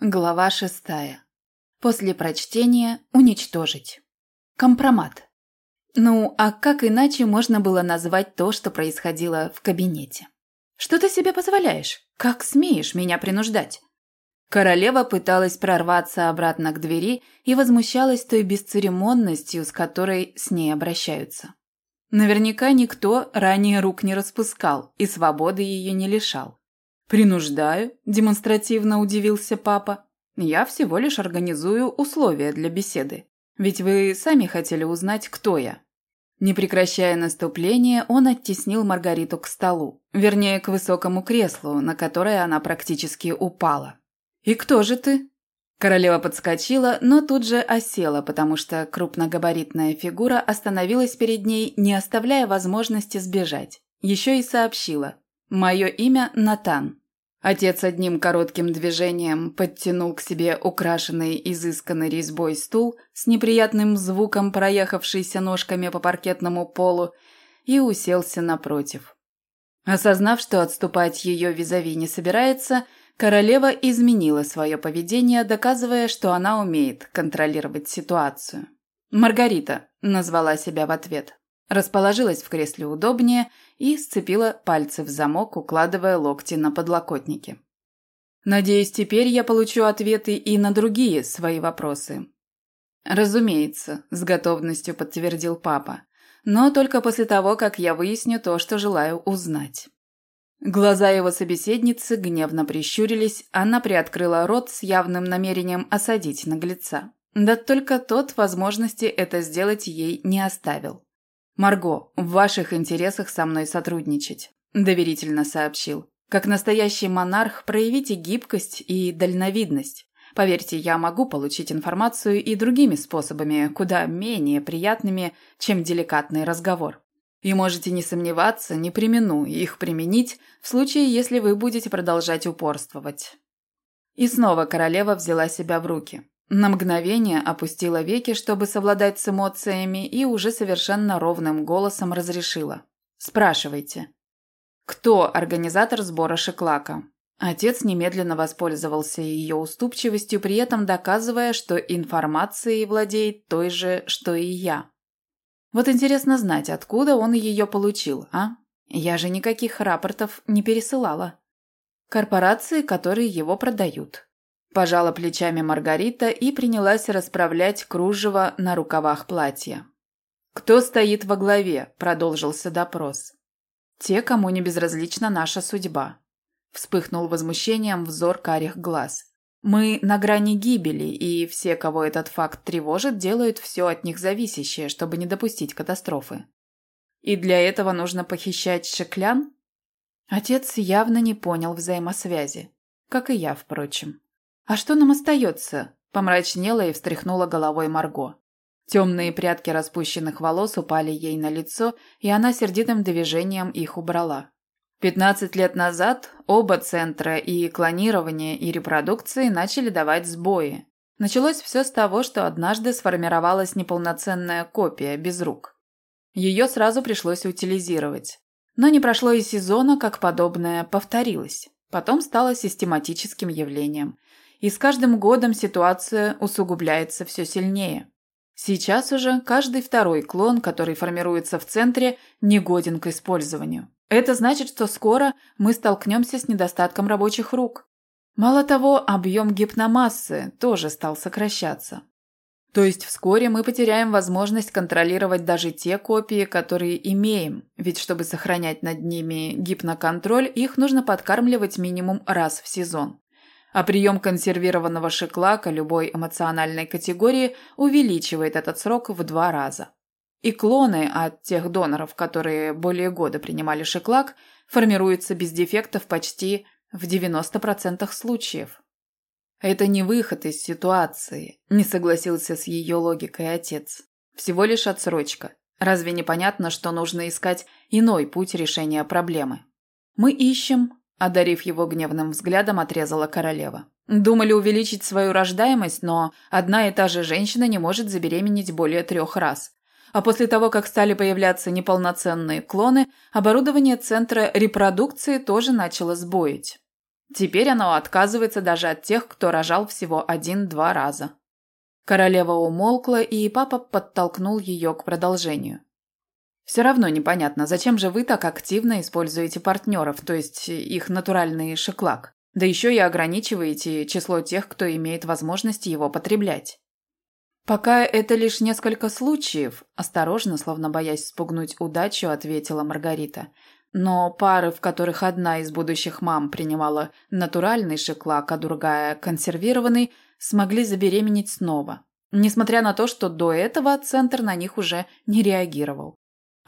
Глава шестая. После прочтения уничтожить. Компромат. Ну, а как иначе можно было назвать то, что происходило в кабинете? Что ты себе позволяешь? Как смеешь меня принуждать? Королева пыталась прорваться обратно к двери и возмущалась той бесцеремонностью, с которой с ней обращаются. Наверняка никто ранее рук не распускал и свободы ее не лишал. «Принуждаю», – демонстративно удивился папа. «Я всего лишь организую условия для беседы. Ведь вы сами хотели узнать, кто я». Не прекращая наступление, он оттеснил Маргариту к столу, вернее, к высокому креслу, на которое она практически упала. «И кто же ты?» Королева подскочила, но тут же осела, потому что крупногабаритная фигура остановилась перед ней, не оставляя возможности сбежать. Еще и сообщила. «Мое имя Натан. Отец одним коротким движением подтянул к себе украшенный изысканной резьбой стул с неприятным звуком проехавшийся ножками по паркетному полу и уселся напротив. Осознав, что отступать ее визави не собирается, королева изменила свое поведение, доказывая, что она умеет контролировать ситуацию. «Маргарита», – назвала себя в ответ. Расположилась в кресле удобнее и сцепила пальцы в замок, укладывая локти на подлокотники. «Надеюсь, теперь я получу ответы и на другие свои вопросы». «Разумеется», – с готовностью подтвердил папа. «Но только после того, как я выясню то, что желаю узнать». Глаза его собеседницы гневно прищурились, она приоткрыла рот с явным намерением осадить наглеца. Да только тот возможности это сделать ей не оставил. «Марго, в ваших интересах со мной сотрудничать», – доверительно сообщил. «Как настоящий монарх проявите гибкость и дальновидность. Поверьте, я могу получить информацию и другими способами, куда менее приятными, чем деликатный разговор. И можете не сомневаться, не примену их применить в случае, если вы будете продолжать упорствовать». И снова королева взяла себя в руки. На мгновение опустила веки, чтобы совладать с эмоциями, и уже совершенно ровным голосом разрешила. «Спрашивайте». «Кто организатор сбора шеклака?» Отец немедленно воспользовался ее уступчивостью, при этом доказывая, что информацией владеет той же, что и я. Вот интересно знать, откуда он ее получил, а? Я же никаких рапортов не пересылала. Корпорации, которые его продают. Пожала плечами Маргарита и принялась расправлять кружево на рукавах платья. «Кто стоит во главе?» – продолжился допрос. «Те, кому не безразлична наша судьба», – вспыхнул возмущением взор карих глаз. «Мы на грани гибели, и все, кого этот факт тревожит, делают все от них зависящее, чтобы не допустить катастрофы. И для этого нужно похищать шеклян?» Отец явно не понял взаимосвязи, как и я, впрочем. «А что нам остается?» – помрачнела и встряхнула головой Марго. Темные прядки распущенных волос упали ей на лицо, и она сердитым движением их убрала. Пятнадцать лет назад оба центра и клонирования, и репродукции начали давать сбои. Началось все с того, что однажды сформировалась неполноценная копия без рук. Ее сразу пришлось утилизировать. Но не прошло и сезона, как подобное повторилось. Потом стало систематическим явлением – и с каждым годом ситуация усугубляется все сильнее. Сейчас уже каждый второй клон, который формируется в центре, негоден к использованию. Это значит, что скоро мы столкнемся с недостатком рабочих рук. Мало того, объем гипномассы тоже стал сокращаться. То есть вскоре мы потеряем возможность контролировать даже те копии, которые имеем, ведь чтобы сохранять над ними гипноконтроль, их нужно подкармливать минимум раз в сезон а прием консервированного шеклака любой эмоциональной категории увеличивает этот срок в два раза. И клоны от тех доноров, которые более года принимали шеклак, формируются без дефектов почти в 90% случаев. Это не выход из ситуации, не согласился с ее логикой отец. Всего лишь отсрочка. Разве не понятно, что нужно искать иной путь решения проблемы? Мы ищем Одарив его гневным взглядом, отрезала королева. Думали увеличить свою рождаемость, но одна и та же женщина не может забеременеть более трех раз. А после того, как стали появляться неполноценные клоны, оборудование центра репродукции тоже начало сбоить. Теперь оно отказывается даже от тех, кто рожал всего один-два раза. Королева умолкла, и папа подтолкнул ее к продолжению. Все равно непонятно, зачем же вы так активно используете партнеров, то есть их натуральный шеклак, да еще и ограничиваете число тех, кто имеет возможность его потреблять. «Пока это лишь несколько случаев», – осторожно, словно боясь спугнуть удачу, ответила Маргарита. «Но пары, в которых одна из будущих мам принимала натуральный шеклак, а другая – консервированный, смогли забеременеть снова, несмотря на то, что до этого центр на них уже не реагировал.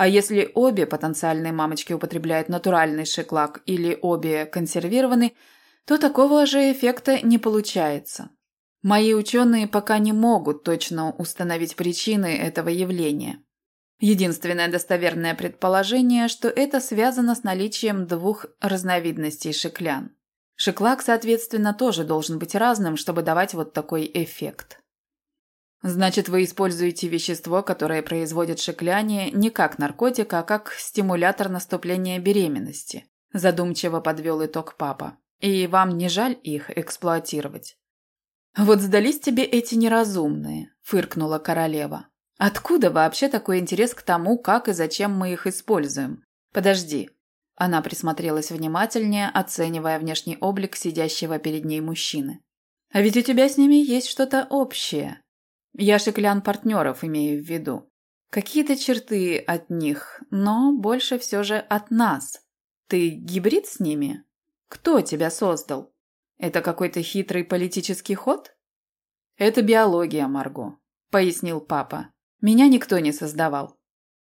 А если обе потенциальные мамочки употребляют натуральный шеклак или обе консервированный, то такого же эффекта не получается. Мои ученые пока не могут точно установить причины этого явления. Единственное достоверное предположение, что это связано с наличием двух разновидностей шеклян. Шеклак, соответственно, тоже должен быть разным, чтобы давать вот такой эффект. Значит, вы используете вещество, которое производит шекляние не как наркотик, а как стимулятор наступления беременности. Задумчиво подвел итог папа. И вам не жаль их эксплуатировать? «Вот сдались тебе эти неразумные», – фыркнула королева. «Откуда вообще такой интерес к тому, как и зачем мы их используем? Подожди». Она присмотрелась внимательнее, оценивая внешний облик сидящего перед ней мужчины. «А ведь у тебя с ними есть что-то общее. Я шеклян партнеров имею в виду. Какие-то черты от них, но больше все же от нас. Ты гибрид с ними? Кто тебя создал?» Это какой-то хитрый политический ход? Это биология, Марго, пояснил папа. Меня никто не создавал.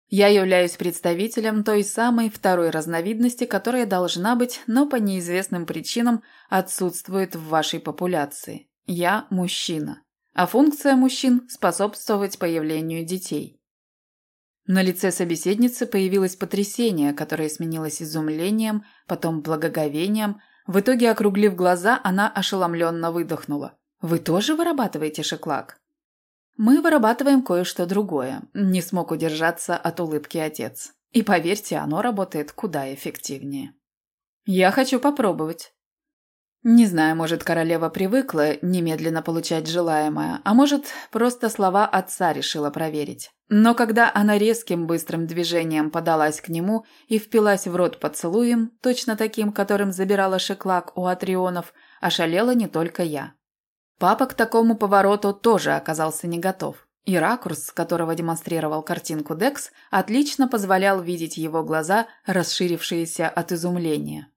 Я являюсь представителем той самой второй разновидности, которая должна быть, но по неизвестным причинам отсутствует в вашей популяции. Я мужчина, а функция мужчин – способствовать появлению детей. На лице собеседницы появилось потрясение, которое сменилось изумлением, потом благоговением, в итоге, округлив глаза, она ошеломленно выдохнула. «Вы тоже вырабатываете шеклак?» «Мы вырабатываем кое-что другое», – не смог удержаться от улыбки отец. «И поверьте, оно работает куда эффективнее». «Я хочу попробовать». Не знаю, может, королева привыкла немедленно получать желаемое, а может, просто слова отца решила проверить. Но когда она резким быстрым движением подалась к нему и впилась в рот поцелуем, точно таким, которым забирала шеклак у атрионов, ошалела не только я. Папа к такому повороту тоже оказался не готов. И ракурс, с которого демонстрировал картинку Декс, отлично позволял видеть его глаза, расширившиеся от изумления.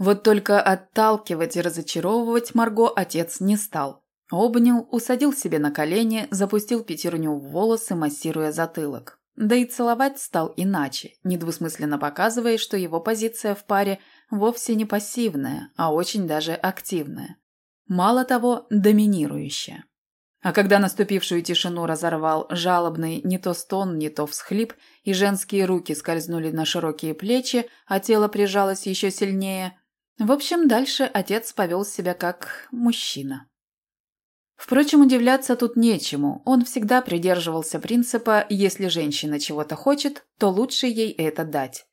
Вот только отталкивать и разочаровывать Марго отец не стал. Обнял, усадил себе на колени, запустил пятерню в волосы, массируя затылок. Да и целовать стал иначе, недвусмысленно показывая, что его позиция в паре вовсе не пассивная, а очень даже активная. Мало того, доминирующая. А когда наступившую тишину разорвал жалобный не то стон, не то всхлип, и женские руки скользнули на широкие плечи, а тело прижалось еще сильнее, в общем, дальше отец повел себя как мужчина. Впрочем, удивляться тут нечему. Он всегда придерживался принципа «если женщина чего-то хочет, то лучше ей это дать».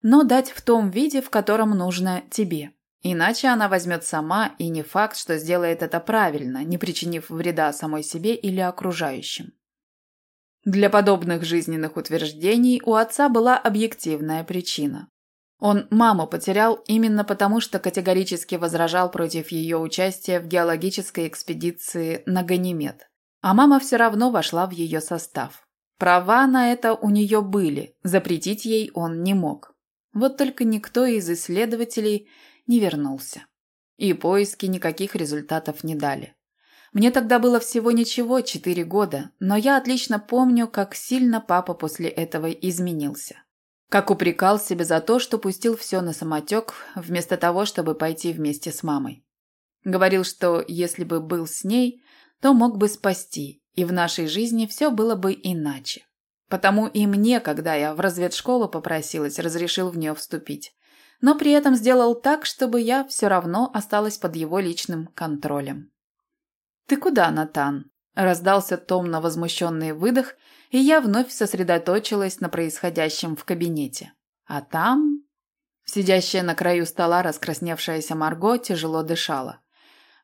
Но дать в том виде, в котором нужно тебе. Иначе она возьмет сама, и не факт, что сделает это правильно, не причинив вреда самой себе или окружающим. Для подобных жизненных утверждений у отца была объективная причина. Он маму потерял именно потому, что категорически возражал против ее участия в геологической экспедиции на Ганимед. А мама все равно вошла в ее состав. Права на это у нее были, запретить ей он не мог. Вот только никто из исследователей не вернулся. И поиски никаких результатов не дали. Мне тогда было всего ничего, четыре года, но я отлично помню, как сильно папа после этого изменился. Как упрекал себя за то, что пустил все на самотек, вместо того, чтобы пойти вместе с мамой. Говорил, что если бы был с ней, то мог бы спасти, и в нашей жизни все было бы иначе. Потому и мне, когда я в разведшколу попросилась, разрешил в нее вступить. Но при этом сделал так, чтобы я все равно осталась под его личным контролем. «Ты куда, Натан?» – раздался томно возмущенный выдох, и я вновь сосредоточилась на происходящем в кабинете. А там... Сидящая на краю стола раскрасневшаяся Марго тяжело дышала.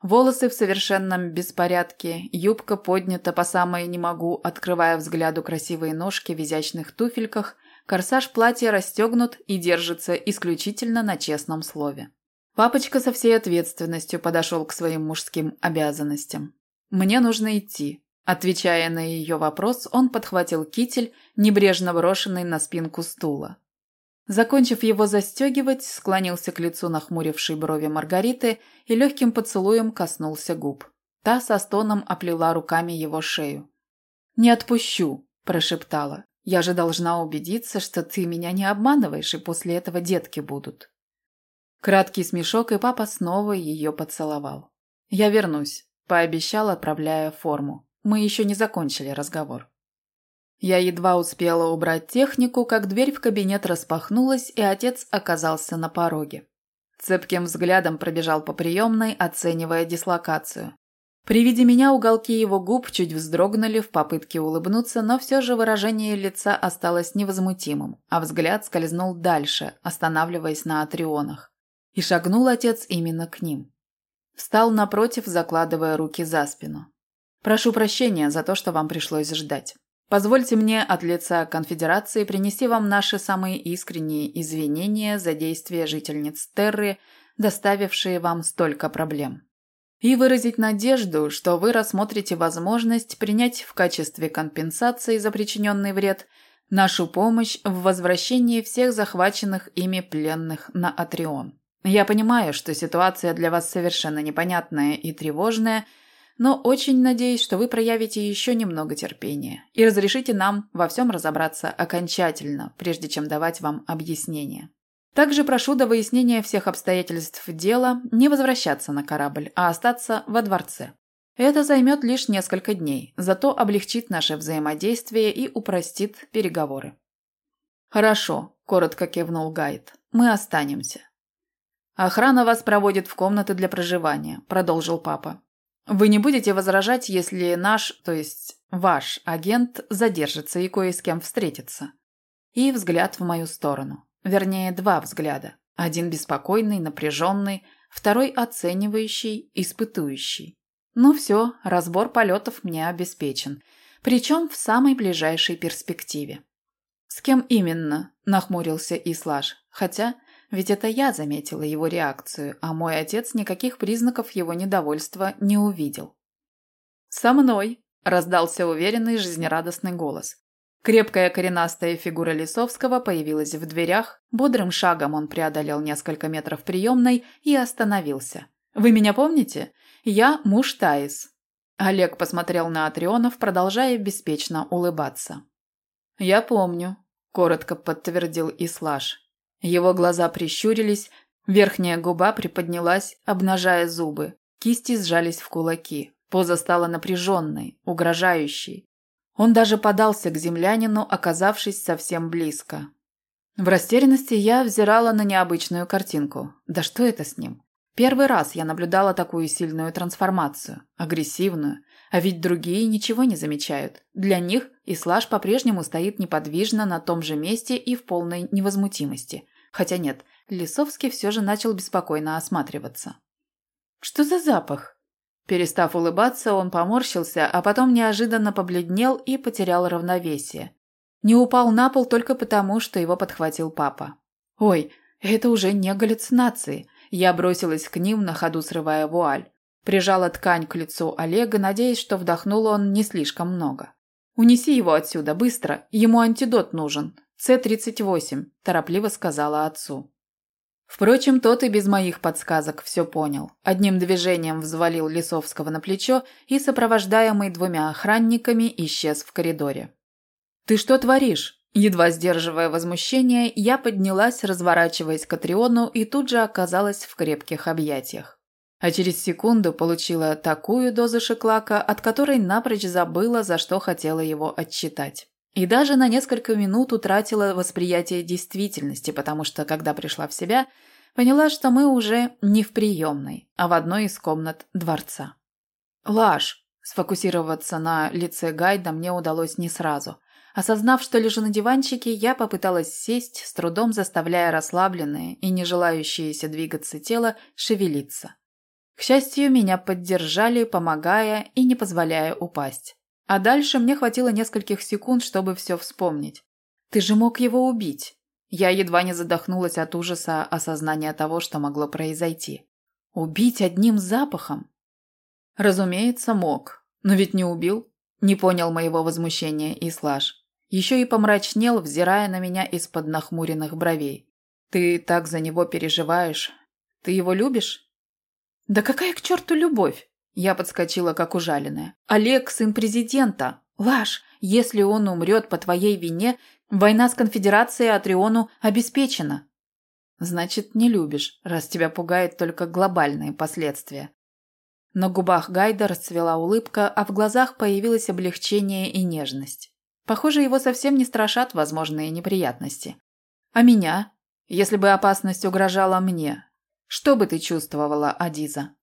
Волосы в совершенном беспорядке, юбка поднята по самое не могу, открывая взгляду красивые ножки в изящных туфельках, корсаж платья расстегнут и держится исключительно на честном слове. Папочка со всей ответственностью подошел к своим мужским обязанностям. «Мне нужно идти». Отвечая на ее вопрос, он подхватил китель, небрежно брошенный на спинку стула. Закончив его застегивать, склонился к лицу нахмурившей брови Маргариты и легким поцелуем коснулся губ. Та со стоном оплела руками его шею. «Не отпущу», – прошептала. «Я же должна убедиться, что ты меня не обманываешь, и после этого детки будут». Краткий смешок, и папа снова ее поцеловал. «Я вернусь», – пообещал, отправляя форму. «Мы еще не закончили разговор». Я едва успела убрать технику, как дверь в кабинет распахнулась, и отец оказался на пороге. Цепким взглядом пробежал по приемной, оценивая дислокацию. При виде меня уголки его губ чуть вздрогнули в попытке улыбнуться, но все же выражение лица осталось невозмутимым, а взгляд скользнул дальше, останавливаясь на атрионах. И шагнул отец именно к ним. Встал напротив, закладывая руки за спину. «Прошу прощения за то, что вам пришлось ждать. Позвольте мне от лица конфедерации принести вам наши самые искренние извинения за действия жительниц Терры, доставившие вам столько проблем. И выразить надежду, что вы рассмотрите возможность принять в качестве компенсации за причиненный вред нашу помощь в возвращении всех захваченных ими пленных на Атрион. Я понимаю, что ситуация для вас совершенно непонятная и тревожная – но очень надеюсь, что вы проявите еще немного терпения и разрешите нам во всем разобраться окончательно, прежде чем давать вам объяснение. Также прошу до выяснения всех обстоятельств дела не возвращаться на корабль, а остаться во дворце. Это займет лишь несколько дней, зато облегчит наше взаимодействие и упростит переговоры. «Хорошо», – коротко кивнул Гайд. «Мы останемся». «Охрана вас проводит в комнаты для проживания», – продолжил папа. Вы не будете возражать, если наш, то есть ваш агент задержится и кое с кем встретится. И взгляд в мою сторону. Вернее, два взгляда. Один беспокойный, напряженный, второй оценивающий, испытующий. Ну все, разбор полетов мне обеспечен. Причем в самой ближайшей перспективе. «С кем именно?» – нахмурился Ислаж. Хотя ведь это я заметила его реакцию, а мой отец никаких признаков его недовольства не увидел. «Со мной!» – раздался уверенный жизнерадостный голос. Крепкая коренастая фигура Лисовского появилась в дверях, бодрым шагом он преодолел несколько метров приемной и остановился. «Вы меня помните? Я муж Таис». Олег посмотрел на Атрионов, продолжая беспечно улыбаться. «Я помню», – коротко подтвердил Ислаш. Его глаза прищурились, верхняя губа приподнялась, обнажая зубы. Кисти сжались в кулаки. Поза стала напряженной, угрожающей. Он даже подался к землянину, оказавшись совсем близко. В растерянности я взирала на необычную картинку. Да что это с ним? Первый раз я наблюдала такую сильную трансформацию, агрессивную, а ведь другие ничего не замечают. Для них Ислаж по-прежнему стоит неподвижно на том же месте и в полной невозмутимости. Хотя нет, Лисовский все же начал беспокойно осматриваться. «Что за запах?» Перестав улыбаться, он поморщился, а потом неожиданно побледнел и потерял равновесие. Не упал на пол только потому, что его подхватил папа. «Ой, это уже не галлюцинации!» Я бросилась к ним, на ходу срывая вуаль. Прижала ткань к лицу Олега, надеясь, что вдохнул он не слишком много. «Унеси его отсюда, быстро! Ему антидот нужен!» «С-38», – торопливо сказала отцу. Впрочем, тот и без моих подсказок все понял. Одним движением взвалил Лисовского на плечо и, сопровождаемый двумя охранниками, исчез в коридоре. «Ты что творишь?» Едва сдерживая возмущение, я поднялась, разворачиваясь к Атриону, и тут же оказалась в крепких объятиях. А через секунду получила такую дозу шеклака, от которой напрочь забыла, за что хотела его отчитать. И даже на несколько минут утратила восприятие действительности, потому что, когда пришла в себя, поняла, что мы уже не в приемной, а в одной из комнат дворца. Лаш. Сфокусироваться на лице Гайда мне удалось не сразу. Осознав, что лежу на диванчике, я попыталась сесть, с трудом заставляя расслабленное и не желающееся двигаться тело шевелиться. К счастью, меня поддержали, помогая и не позволяя упасть. А дальше мне хватило нескольких секунд, чтобы все вспомнить. «Ты же мог его убить!» Я едва не задохнулась от ужаса осознания того, что могло произойти. «Убить одним запахом?» Разумеется, мог. Но ведь не убил. Не понял моего возмущения Ислаш. Еще и помрачнел, взирая на меня из-под нахмуренных бровей. «Ты так за него переживаешь. Ты его любишь?» «Да какая к черту любовь?» Я подскочила, как ужаленная. «Олег – сын президента. Лаш, если он умрет по твоей вине, война с конфедерацией Атриону обеспечена». «Значит, не любишь, раз тебя пугают только глобальные последствия». На губах Гайда расцвела улыбка, а в глазах появилось облегчение и нежность. Похоже, его совсем не страшат возможные неприятности. А меня? Если бы опасность угрожала мне, что бы ты чувствовала, Адиза?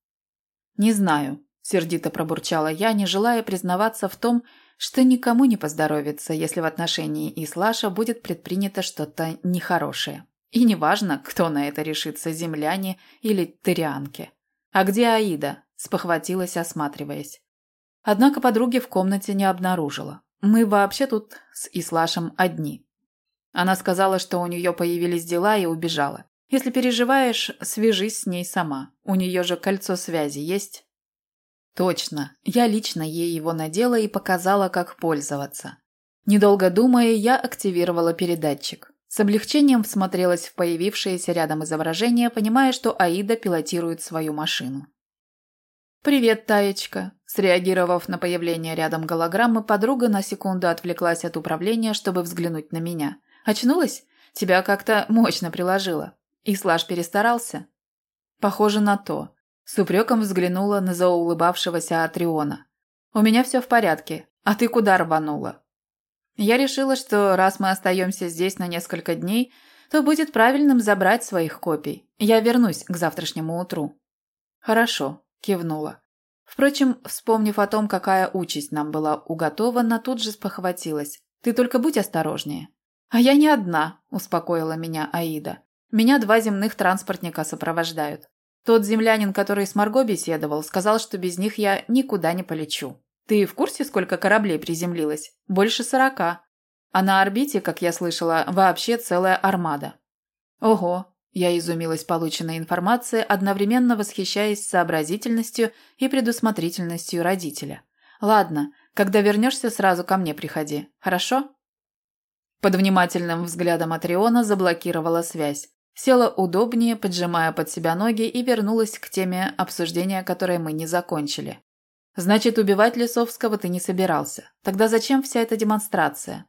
Не знаю, сердито пробурчала я, не желая признаваться в том, что никому не поздоровится, если в отношении Ислаша будет предпринято что-то нехорошее. И неважно, кто на это решится, земляне или тырианки. А где Аида? спохватилась, осматриваясь. Однако подруги в комнате не обнаружила. Мы вообще тут с Ислашем одни. Она сказала, что у нее появились дела и убежала. Если переживаешь, свяжись с ней сама. У нее же кольцо связи есть. Точно. Я лично ей его надела и показала, как пользоваться. Недолго думая, я активировала передатчик. С облегчением всмотрелась в появившееся рядом изображение, понимая, что Аида пилотирует свою машину. «Привет, Таечка!» Среагировав на появление рядом голограммы, подруга на секунду отвлеклась от управления, чтобы взглянуть на меня. «Очнулась? Тебя как-то мощно приложила. Ислаш перестарался?» «Похоже на то». С упреком взглянула на заулыбавшегося Атриона. «У меня все в порядке. А ты куда рванула?» Я решила, что раз мы остаемся здесь на несколько дней, то будет правильным забрать своих копий. Я вернусь к завтрашнему утру. «Хорошо», Кивнула. Впрочем, вспомнив о том, какая участь нам была уготована, тут же спохватилась. «Ты только будь осторожнее». «А я не одна», – успокоила меня Аида. «Меня два земных транспортника сопровождают. Тот землянин, который с Марго беседовал, сказал, что без них я никуда не полечу. Ты в курсе, сколько кораблей приземлилось? Больше сорока. А на орбите, как я слышала, вообще целая армада». «Ого, я изумилась полученной информацией, одновременно восхищаясь сообразительностью и предусмотрительностью родителя. «Ладно, когда вернешься, сразу ко мне приходи, хорошо?» Под внимательным взглядом Атриона заблокировала связь. Села удобнее, поджимая под себя ноги и вернулась к теме обсуждения, которое мы не закончили. «Значит, убивать Лисовского ты не собирался. Тогда зачем вся эта демонстрация?»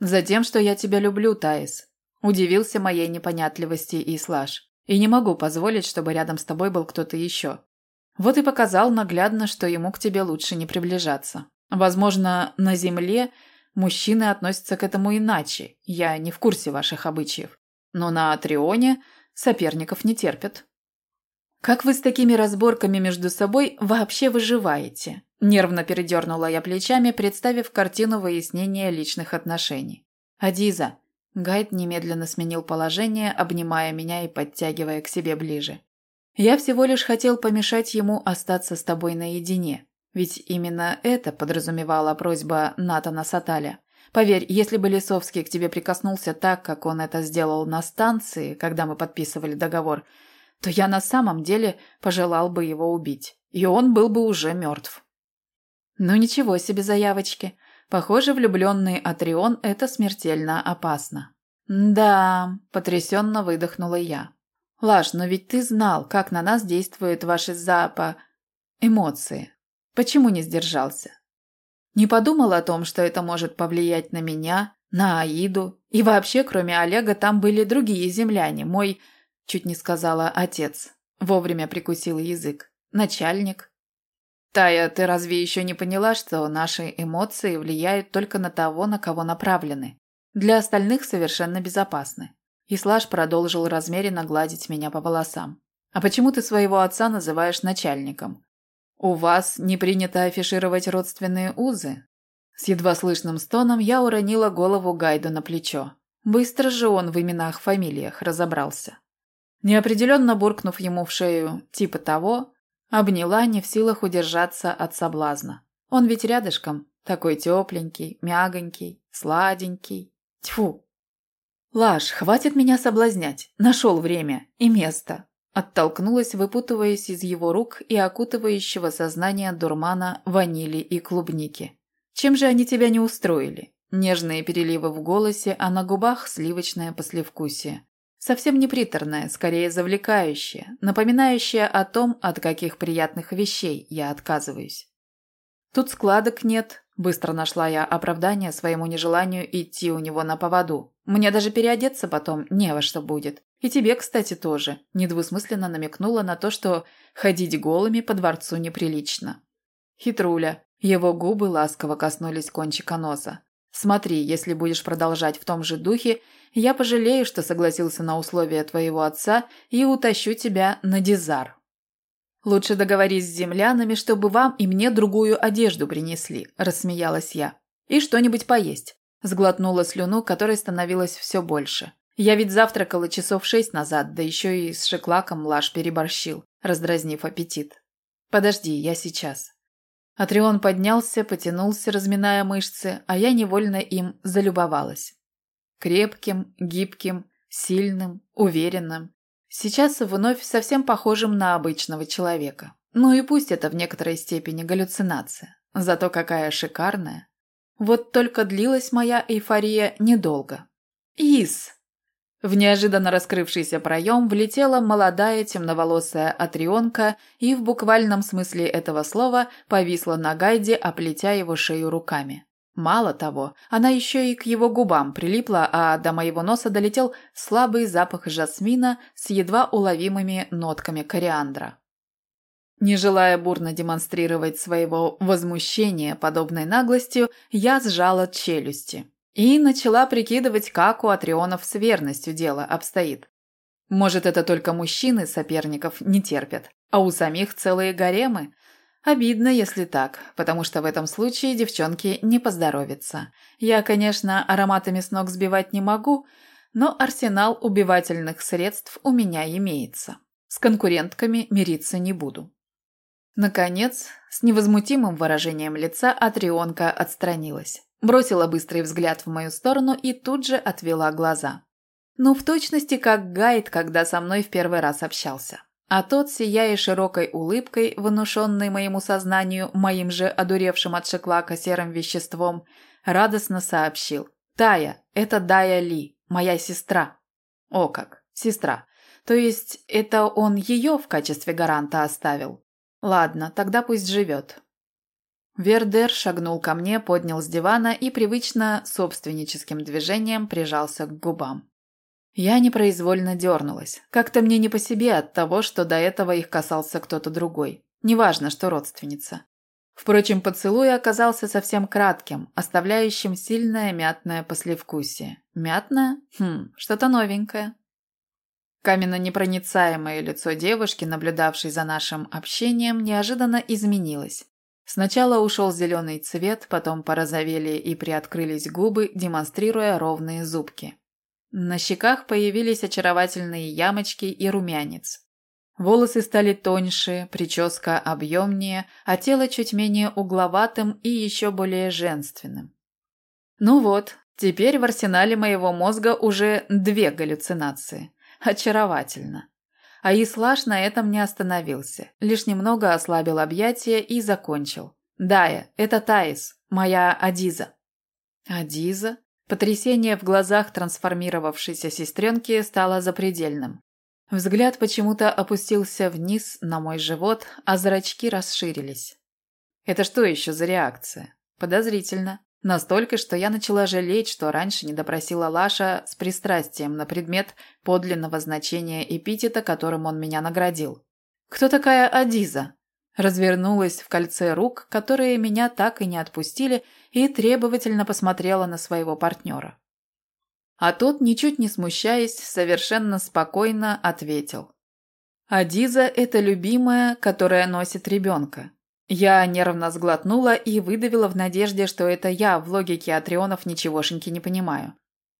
«Затем, что я тебя люблю, Таис. Удивился моей непонятливости и слаж. И не могу позволить, чтобы рядом с тобой был кто-то еще. Вот и показал наглядно, что ему к тебе лучше не приближаться. Возможно, на земле мужчины относятся к этому иначе. Я не в курсе ваших обычаев. Но на Атрионе соперников не терпят. «Как вы с такими разборками между собой вообще выживаете?» Нервно передернула я плечами, представив картину выяснения личных отношений. «Адиза, Гайд немедленно сменил положение, обнимая меня и подтягивая к себе ближе. «Я всего лишь хотел помешать ему остаться с тобой наедине, ведь именно это подразумевала просьба Натана Саталя. Поверь, если бы Лисовский к тебе прикоснулся так, как он это сделал на станции, когда мы подписывали договор, то я на самом деле пожелал бы его убить, и он был бы уже мертв». «Ну ничего себе заявочки!» Похоже, влюбленный Атрион – это смертельно опасно. «Да», – потрясенно выдохнула я. «Лаш, но ведь ты знал, как на нас действуют ваши запа... эмоции. Почему не сдержался? Не подумал о том, что это может повлиять на меня, на Аиду, и вообще, кроме Олега, там были другие земляне, мой, чуть не сказала, отец. Вовремя прикусил язык. Начальник. «Тая, ты разве еще не поняла, что наши эмоции влияют только на того, на кого направлены? Для остальных совершенно безопасны». Ислаш продолжил размеренно гладить меня по волосам. «А почему ты своего отца называешь начальником? У вас не принято афишировать родственные узы?» С едва слышным стоном я уронила голову Гайду на плечо. Быстро же он в именах-фамилиях разобрался. Неопределенно буркнув ему в шею типа того, обняла не в силах удержаться от соблазна. Он ведь рядышком, такой тепленький, мягонький, сладенький. Тьфу! Лаш, хватит меня соблазнять. Нашел время и место. Оттолкнулась, выпутываясь из его рук и окутывающего сознание дурмана ванили и клубники. Чем же они тебя не устроили? Нежные переливы в голосе, а на губах сливочное послевкусие. Совсем не приторное, скорее завлекающее, напоминающее о том, от каких приятных вещей я отказываюсь. Тут складок нет, быстро нашла я оправдание своему нежеланию идти у него на поводу. Мне даже переодеться потом не во что будет. И тебе, кстати, тоже. Недвусмысленно намекнула на то, что ходить голыми по дворцу неприлично. Хитруля. Его губы ласково коснулись кончика носа. «Смотри, если будешь продолжать в том же духе, я пожалею, что согласился на условия твоего отца и утащу тебя на Дизар». «Лучше договорись с землянами, чтобы вам и мне другую одежду принесли», – рассмеялась я. «И что-нибудь поесть». Сглотнула слюну, которой становилось все больше. Я ведь завтракала часов шесть назад, да еще и с шеклаком лаж переборщил, раздразнив аппетит. «Подожди, я сейчас». Атрион поднялся, потянулся, разминая мышцы, а я невольно им залюбовалась. Крепким, гибким, сильным, уверенным. Сейчас вновь совсем похожим на обычного человека. Ну и пусть это в некоторой степени галлюцинация. Зато какая шикарная. Вот только длилась моя эйфория недолго. «Ис!» В неожиданно раскрывшийся проем влетела молодая темноволосая атрионка и в буквальном смысле этого слова повисла на гайде, оплетя его шею руками. Мало того, она еще и к его губам прилипла, а до моего носа долетел слабый запах жасмина с едва уловимыми нотками кориандра. Не желая бурно демонстрировать своего возмущения подобной наглостью, я сжала челюсти. И начала прикидывать, как у атрионов с верностью дело обстоит. Может, это только мужчины соперников не терпят, а у самих целые гаремы? Обидно, если так, потому что в этом случае девчонке не поздоровится. Я, конечно, ароматами с ног сбивать не могу, но арсенал убивательных средств у меня имеется. С конкурентками мириться не буду. Наконец, с невозмутимым выражением лица Атрионка отстранилась. Бросила быстрый взгляд в мою сторону и тут же отвела глаза. Ну, в точности, как Гайд, когда со мной в первый раз общался. А тот, сияя широкой улыбкой, внушенной моему сознанию, моим же одуревшим от шеклака серым веществом, радостно сообщил. «Тая, это Дая Ли, моя сестра». «О как, сестра. То есть это он ее в качестве гаранта оставил?» «Ладно, тогда пусть живет. Вердер шагнул ко мне, поднял с дивана и привычно собственническим движением прижался к губам. Я непроизвольно дернулась. Как-то мне не по себе от того, что до этого их касался кто-то другой. Неважно, что родственница. Впрочем, поцелуй оказался совсем кратким, оставляющим сильное мятное послевкусие. Мятное? Хм, что-то новенькое. Каменно-непроницаемое лицо девушки, наблюдавшей за нашим общением, неожиданно изменилось. Сначала ушел зеленый цвет, потом порозовели и приоткрылись губы, демонстрируя ровные зубки. На щеках появились очаровательные ямочки и румянец. Волосы стали тоньше, прическа объемнее, а тело чуть менее угловатым и еще более женственным. Ну вот, теперь в арсенале моего мозга уже две галлюцинации. Очаровательно. А Ислаш на этом не остановился, лишь немного ослабил объятия и закончил. «Дая, это Таис, моя Адиза». «Адиза?» Потрясение в глазах трансформировавшейся сестренки стало запредельным. Взгляд почему-то опустился вниз на мой живот, а зрачки расширились. Это что еще за реакция? Подозрительно. Настолько, что я начала жалеть, что раньше не допросила Лаша с пристрастием на предмет подлинного значения эпитета, которым он меня наградил. «Кто такая Адиза?» Развернулась в кольце рук, которые меня так и не отпустили, и требовательно посмотрела на своего партнера. А тот, ничуть не смущаясь, совершенно спокойно ответил. «Адиза – это любимая, которая носит ребенка. Я нервно сглотнула и выдавила в надежде, что это я в логике атрионов ничегошеньки не понимаю.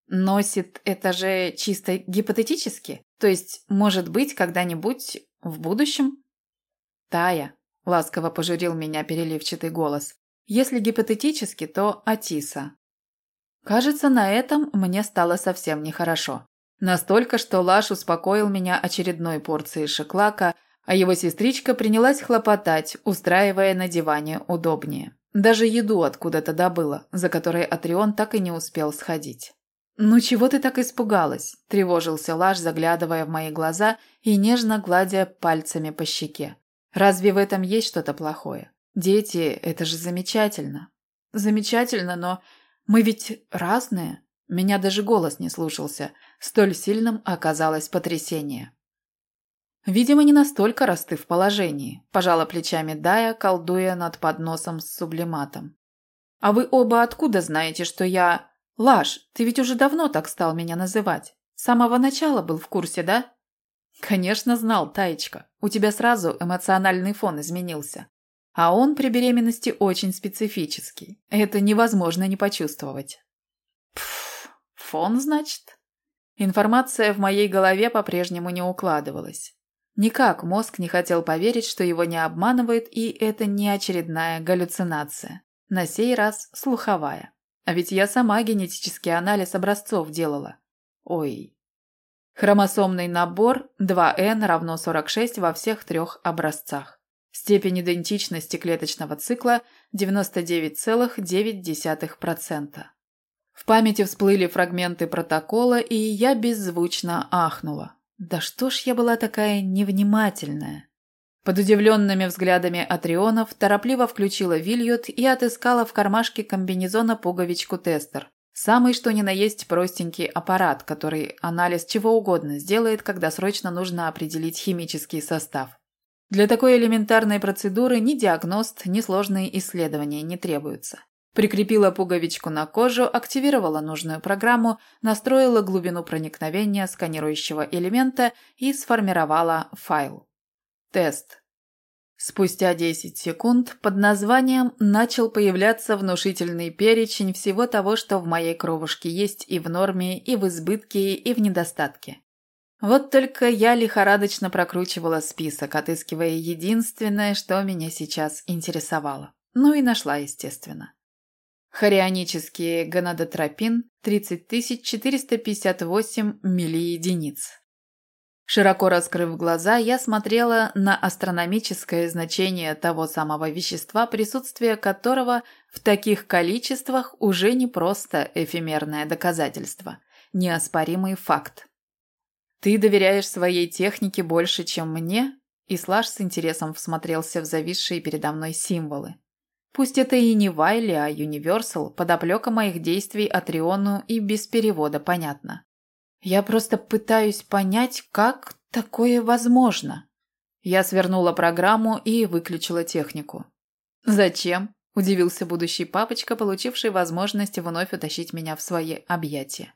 Носит это же чисто гипотетически? То есть, может быть, когда-нибудь в будущем? Тая, ласково пожурил меня переливчатый голос. Если гипотетически, то Атиса. Кажется, на этом мне стало совсем нехорошо. Настолько, что Лаш успокоил меня очередной порцией шеклака, а его сестричка принялась хлопотать, устраивая на диване удобнее. Даже еду откуда-то добыла, за которой Атрион так и не успел сходить. «Ну чего ты так испугалась?» – тревожился Лаш, заглядывая в мои глаза и нежно гладя пальцами по щеке. «Разве в этом есть что-то плохое? Дети – это же замечательно». «Замечательно, но мы ведь разные». Меня даже голос не слушался. Столь сильным оказалось потрясение. Видимо, не настолько раз ты в положении, пожала плечами Дая, колдуя над подносом с сублиматом. А вы оба откуда знаете, что я... Лаш, ты ведь уже давно так стал меня называть. С самого начала был в курсе, да? Конечно, знал, Таечка. У тебя сразу эмоциональный фон изменился. А он при беременности очень специфический. Это невозможно не почувствовать. Пф, фон, значит? Информация в моей голове по-прежнему не укладывалась. Никак мозг не хотел поверить, что его не обманывают, и это не очередная галлюцинация. На сей раз слуховая. А ведь я сама генетический анализ образцов делала. Ой. Хромосомный набор 2N равно 46 во всех трех образцах. Степень идентичности клеточного цикла 99,9%. В памяти всплыли фрагменты протокола, и я беззвучно ахнула. Да что ж я была такая невнимательная? Под удивленными взглядами Атрионов торопливо включила Вильют и отыскала в кармашке комбинезона пуговичку-тестер. Самый что ни на есть простенький аппарат, который анализ чего угодно сделает, когда срочно нужно определить химический состав. Для такой элементарной процедуры ни диагност, ни сложные исследования не требуются. Прикрепила пуговичку на кожу, активировала нужную программу, настроила глубину проникновения сканирующего элемента и сформировала файл. Тест. Спустя 10 секунд под названием начал появляться внушительный перечень всего того, что в моей кровушке есть и в норме, и в избытке, и в недостатке. Вот только я лихорадочно прокручивала список, отыскивая единственное, что меня сейчас интересовало. Ну и нашла, естественно. Хорионический гонадотропин 30458 миллиединиц. Широко раскрыв глаза, я смотрела на астрономическое значение того самого вещества, присутствие которого в таких количествах уже не просто эфемерное доказательство, неоспоримый факт. «Ты доверяешь своей технике больше, чем мне?» Ислаш с интересом всмотрелся в зависшие передо мной символы. Пусть это и не Вайли, а Юниверсал, подоплека моих действий Атриону и без перевода понятно. Я просто пытаюсь понять, как такое возможно. Я свернула программу и выключила технику. «Зачем?» – удивился будущий папочка, получивший возможность вновь утащить меня в свои объятия.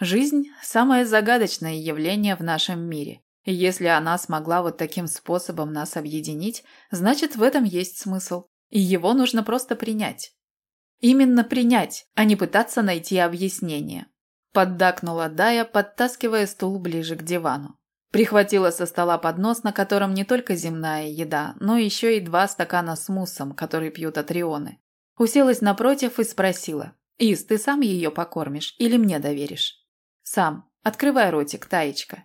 «Жизнь – самое загадочное явление в нашем мире. И если она смогла вот таким способом нас объединить, значит, в этом есть смысл. И его нужно просто принять. Именно принять, а не пытаться найти объяснение. Поддакнула Дая, подтаскивая стул ближе к дивану. Прихватила со стола поднос, на котором не только земная еда, но еще и два стакана с муссом, который пьют атрионы. Уселась напротив и спросила. «Ис, ты сам ее покормишь или мне доверишь?» «Сам. Открывай ротик, Таечка».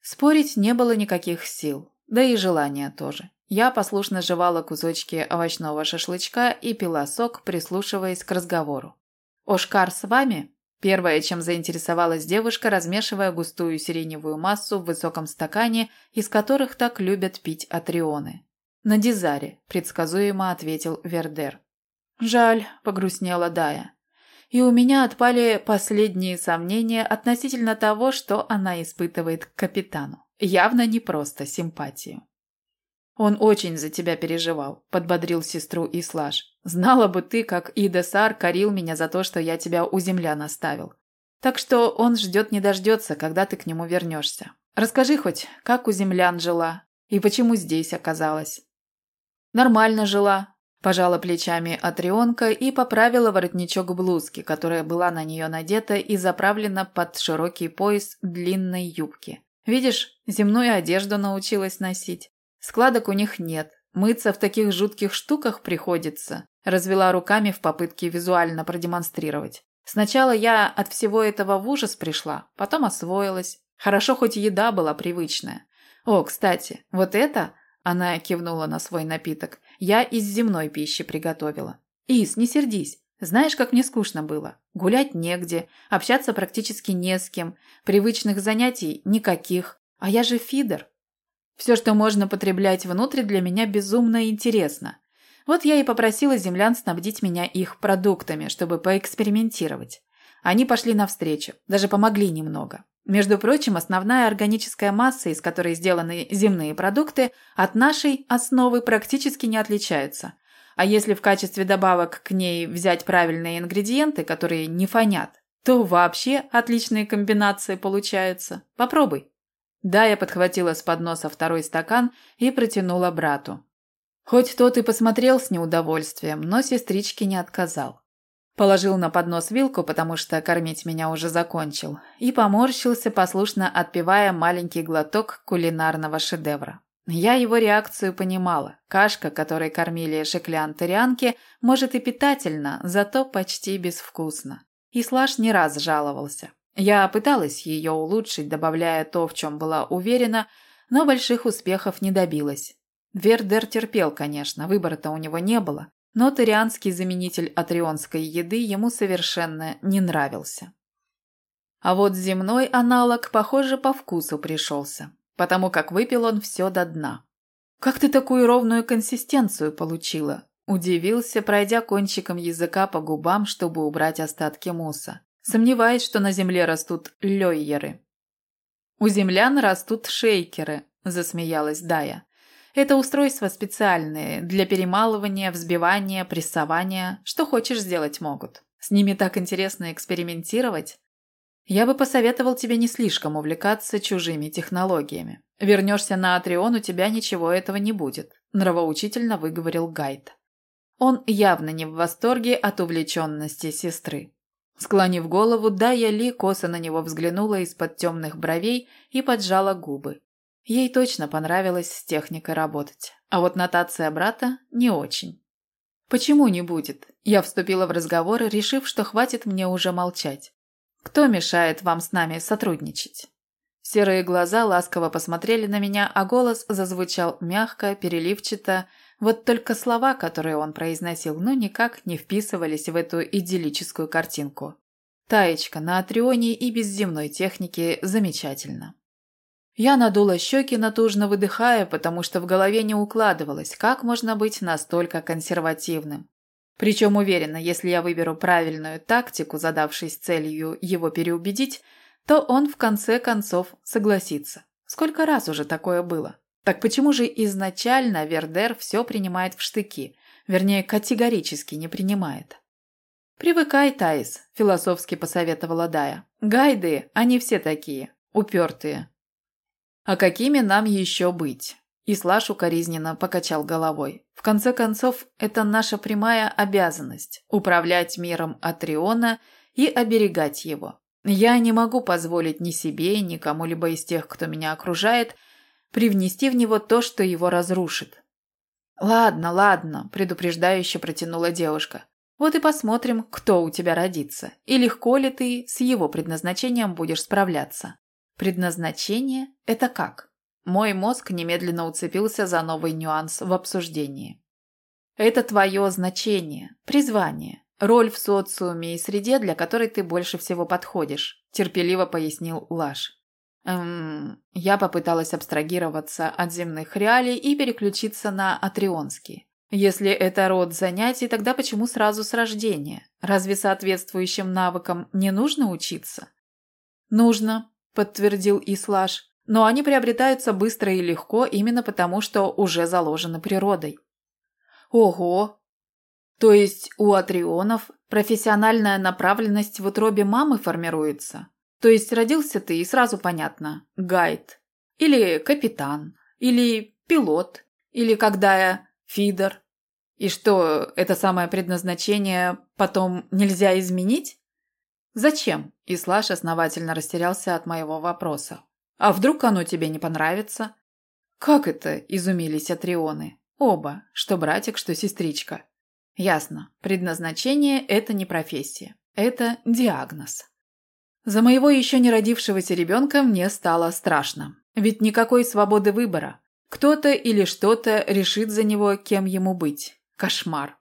Спорить не было никаких сил, да и желания тоже. Я послушно жевала кусочки овощного шашлычка и пила сок, прислушиваясь к разговору. «Ошкар с вами?» Первое, чем заинтересовалась девушка, размешивая густую сиреневую массу в высоком стакане, из которых так любят пить атрионы. «На Дизаре», – предсказуемо ответил Вердер. «Жаль», – погрустнела Дая. И у меня отпали последние сомнения относительно того, что она испытывает к капитану. Явно не просто симпатию. «Он очень за тебя переживал», – подбодрил сестру Ислаш. «Знала бы ты, как Идесар корил меня за то, что я тебя у землян оставил. Так что он ждет не дождется, когда ты к нему вернешься. Расскажи хоть, как у землян жила и почему здесь оказалась?» «Нормально жила», Пожала плечами Атрионка и поправила воротничок блузки, которая была на нее надета и заправлена под широкий пояс длинной юбки. Видишь, земную одежду научилась носить. Складок у них нет. Мыться в таких жутких штуках приходится. Развела руками в попытке визуально продемонстрировать. Сначала я от всего этого в ужас пришла, потом освоилась. Хорошо, хоть еда была привычная. О, кстати, вот это, она кивнула на свой напиток, я из земной пищи приготовила. Ис, не сердись. Знаешь, как мне скучно было? Гулять негде, общаться практически не с кем, привычных занятий никаких. А я же фидер. Все, что можно потреблять внутрь, для меня безумно интересно. Вот я и попросила землян снабдить меня их продуктами, чтобы поэкспериментировать. Они пошли навстречу, даже помогли немного. Между прочим, основная органическая масса, из которой сделаны земные продукты, от нашей основы практически не отличается. А если в качестве добавок к ней взять правильные ингредиенты, которые не фонят, то вообще отличные комбинации получаются. Попробуй. Да, я подхватила с подноса второй стакан и протянула брату. Хоть тот и посмотрел с неудовольствием, но сестричке не отказал. Положил на поднос вилку, потому что кормить меня уже закончил, и поморщился, послушно отпивая маленький глоток кулинарного шедевра. Я его реакцию понимала. Кашка, которой кормили шеклянтарианки, может и питательна, зато почти безвкусно. И Слаж не раз жаловался. Я пыталась ее улучшить, добавляя то, в чем была уверена, но больших успехов не добилась. Вердер терпел, конечно, выбора-то у него не было, но тарианский заменитель атрионской еды ему совершенно не нравился. А вот земной аналог, похоже, по вкусу пришелся, потому как выпил он все до дна. «Как ты такую ровную консистенцию получила?» Удивился, пройдя кончиком языка по губам, чтобы убрать остатки мусса. Сомневаюсь, что на земле растут лёйеры. «У землян растут шейкеры», – засмеялась Дая. Это устройства специальные, для перемалывания, взбивания, прессования. Что хочешь сделать могут. С ними так интересно экспериментировать. Я бы посоветовал тебе не слишком увлекаться чужими технологиями. Вернешься на Атрион, у тебя ничего этого не будет», – нравоучительно выговорил Гайд. Он явно не в восторге от увлеченности сестры. Склонив голову, Дая Ли косо на него взглянула из-под темных бровей и поджала губы. Ей точно понравилось с техникой работать, а вот нотация брата не очень. «Почему не будет?» Я вступила в разговор, решив, что хватит мне уже молчать. «Кто мешает вам с нами сотрудничать?» Серые глаза ласково посмотрели на меня, а голос зазвучал мягко, переливчато, вот только слова, которые он произносил, ну никак не вписывались в эту идиллическую картинку. Таечка на Атрионе и без земной техники замечательно. Я надула щеки, натужно выдыхая, потому что в голове не укладывалось, как можно быть настолько консервативным. Причем уверена, если я выберу правильную тактику, задавшись целью его переубедить, то он в конце концов согласится. Сколько раз уже такое было? Так почему же изначально Вердер все принимает в штыки, вернее, категорически не принимает? «Привыкай, Таис», – философски посоветовала Дая. «Гайды, они все такие, упертые, а какими нам еще быть? Ислаш укоризненно покачал головой. В конце концов, это наша прямая обязанность – управлять миром Атриона и оберегать его. Я не могу позволить ни себе, ни кому-либо из тех, кто меня окружает, привнести в него то, что его разрушит. «Ладно, ладно», – предупреждающе протянула девушка. «Вот и посмотрим, кто у тебя родится, и легко ли ты с его предназначением будешь справляться». Предназначение – это как? Мой мозг немедленно уцепился за новый нюанс в обсуждении. Это твое значение, призвание, роль в социуме и среде, для которой ты больше всего подходишь, терпеливо пояснил Лаш. Эм, я попыталась абстрагироваться от земных реалий и переключиться на атрионские. Если это род занятий, тогда почему сразу с рождения? Разве соответствующим навыкам не нужно учиться? Нужно, подтвердил Ислаш. Но они приобретаются быстро и легко именно потому, что уже заложены природой. Ого! То есть у атрионов профессиональная направленность в утробе мамы формируется? То есть родился ты и сразу понятно – гайд, или капитан, или пилот, или когда я фидер. И что, это самое предназначение потом нельзя изменить? Зачем? Ислаш основательно растерялся от моего вопроса. А вдруг оно тебе не понравится? Как это? Изумились Атрионы. Оба, что братик, что сестричка. Ясно. Предназначение – это не профессия. Это диагноз. За моего еще не родившегося ребенка мне стало страшно. Ведь никакой свободы выбора. Кто-то или что-то решит за него, кем ему быть. Кошмар.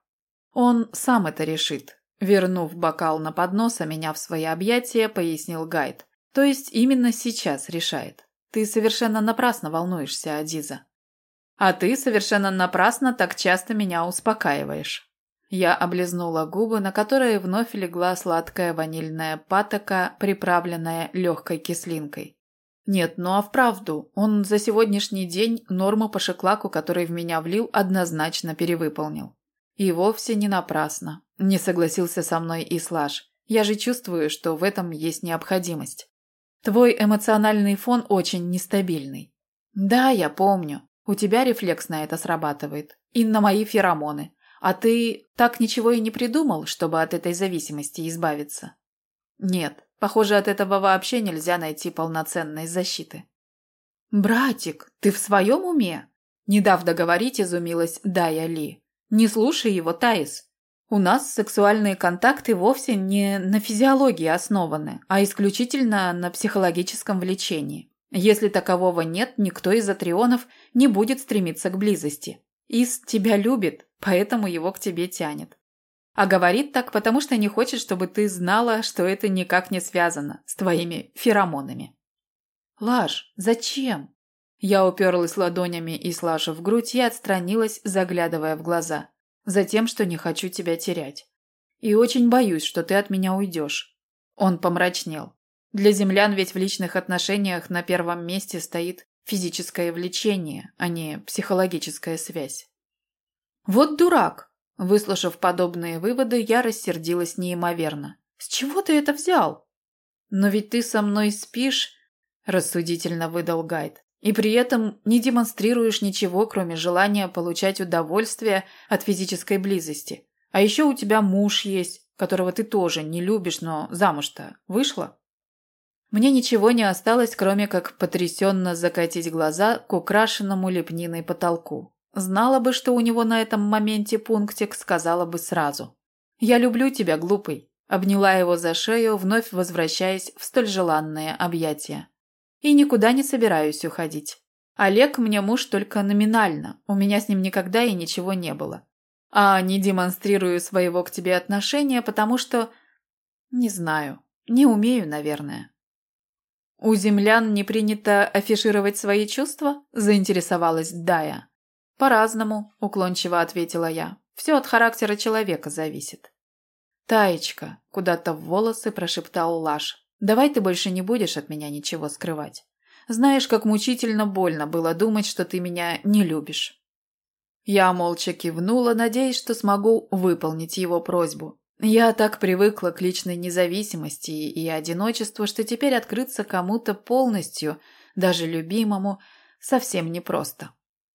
Он сам это решит. Вернув бокал на поднос, а меня в свои объятия, пояснил Гайд. То есть именно сейчас решает. Ты совершенно напрасно волнуешься, Адиза. А ты совершенно напрасно так часто меня успокаиваешь. Я облизнула губы, на которые вновь легла сладкая ванильная патока, приправленная легкой кислинкой. Нет, ну а вправду, он за сегодняшний день норму по шеклаку, который в меня влил, однозначно перевыполнил. И вовсе не напрасно. Не согласился со мной Ислаш. Я же чувствую, что в этом есть необходимость. Твой эмоциональный фон очень нестабильный. Да, я помню. У тебя рефлекс на это срабатывает. И на мои феромоны. А ты так ничего и не придумал, чтобы от этой зависимости избавиться? Нет, похоже, от этого вообще нельзя найти полноценной защиты. Братик, ты в своем уме? Не дав договорить, изумилась Дая Ли. Не слушай его, Таис. У нас сексуальные контакты вовсе не на физиологии основаны, а исключительно на психологическом влечении. Если такового нет, никто из атрионов не будет стремиться к близости. Ис тебя любит, поэтому его к тебе тянет. А говорит так, потому что не хочет, чтобы ты знала, что это никак не связано с твоими феромонами. Лаш, зачем? Я уперлась ладонями и слажа в грудь и отстранилась, заглядывая в глаза. Затем, что не хочу тебя терять. И очень боюсь, что ты от меня уйдешь. Он помрачнел. Для землян ведь в личных отношениях на первом месте стоит физическое влечение, а не психологическая связь. Вот дурак! Выслушав подобные выводы, я рассердилась неимоверно. С чего ты это взял? Но ведь ты со мной спишь, рассудительно выдал Гайд. И при этом не демонстрируешь ничего, кроме желания получать удовольствие от физической близости. А еще у тебя муж есть, которого ты тоже не любишь, но замуж-то вышла. Мне ничего не осталось, кроме как потрясенно закатить глаза к украшенному лепниной потолку. Знала бы, что у него на этом моменте пунктик, сказала бы сразу. «Я люблю тебя, глупый», – обняла его за шею, вновь возвращаясь в столь желанное объятие. «И никуда не собираюсь уходить. Олег мне муж только номинально, у меня с ним никогда и ничего не было. А не демонстрирую своего к тебе отношения, потому что... Не знаю, не умею, наверное». «У землян не принято афишировать свои чувства?» – заинтересовалась Дая. «По-разному», – уклончиво ответила я. «Все от характера человека зависит». «Таечка», – куда-то в волосы прошептал Лаш. «Давай ты больше не будешь от меня ничего скрывать. Знаешь, как мучительно больно было думать, что ты меня не любишь». Я молча кивнула, надеясь, что смогу выполнить его просьбу. Я так привыкла к личной независимости и одиночеству, что теперь открыться кому-то полностью, даже любимому, совсем непросто.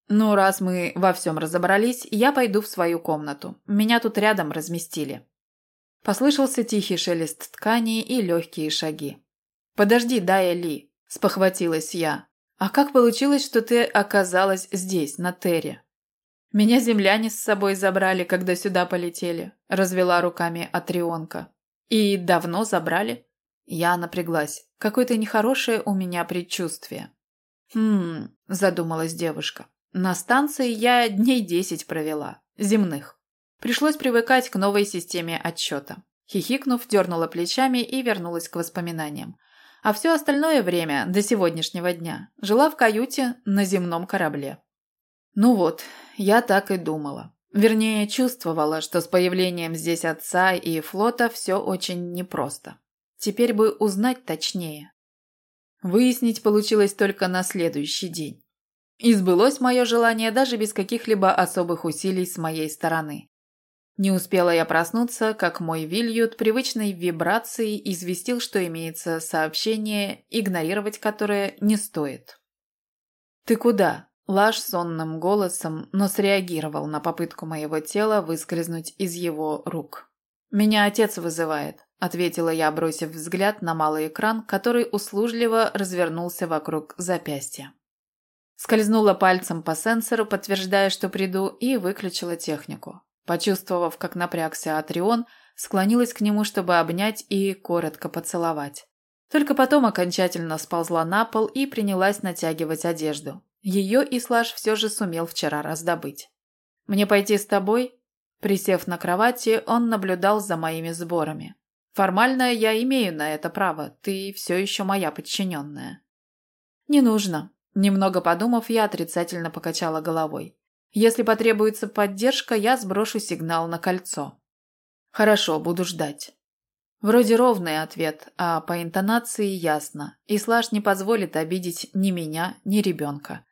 Ну, раз мы во всем разобрались, я пойду в свою комнату. Меня тут рядом разместили. Послышался тихий шелест ткани и легкие шаги. «Подожди, Дая Ли», – спохватилась я. «А как получилось, что ты оказалась здесь, на Терре?» «Меня земляне с собой забрали, когда сюда полетели», – развела руками Атрионка. «И давно забрали?» Я напряглась. Какое-то нехорошее у меня предчувствие. «Хм...» – задумалась девушка. «На станции я дней десять провела. Земных. Пришлось привыкать к новой системе отчета». Хихикнув, дернула плечами и вернулась к воспоминаниям. А все остальное время, до сегодняшнего дня, жила в каюте на земном корабле. Ну вот, я так и думала. Вернее, чувствовала, что с появлением здесь отца и флота все очень непросто. Теперь бы узнать точнее. Выяснить получилось только на следующий день. И сбылось мое желание даже без каких-либо особых усилий с моей стороны. Не успела я проснуться, как мой Вильют привычной вибрацией известил, что имеется сообщение, игнорировать которое не стоит. «Ты куда?» Лаш сонным голосом, но среагировал на попытку моего тела выскользнуть из его рук. «Меня отец вызывает», – ответила я, бросив взгляд на малый экран, который услужливо развернулся вокруг запястья. Скользнула пальцем по сенсору, подтверждая, что приду, и выключила технику. Почувствовав, как напрягся Атрион, склонилась к нему, чтобы обнять и коротко поцеловать. Только потом окончательно сползла на пол и принялась натягивать одежду. Ее Ислаш все же сумел вчера раздобыть. «Мне пойти с тобой?» Присев на кровати, он наблюдал за моими сборами. «Формально я имею на это право, ты все еще моя подчиненная». «Не нужно», Немного подумав, я отрицательно покачала головой. Если потребуется поддержка, я сброшу сигнал на кольцо. Хорошо, буду ждать. Вроде ровный ответ, а по интонации ясно. И Слаж не позволит обидеть ни меня, ни ребенка.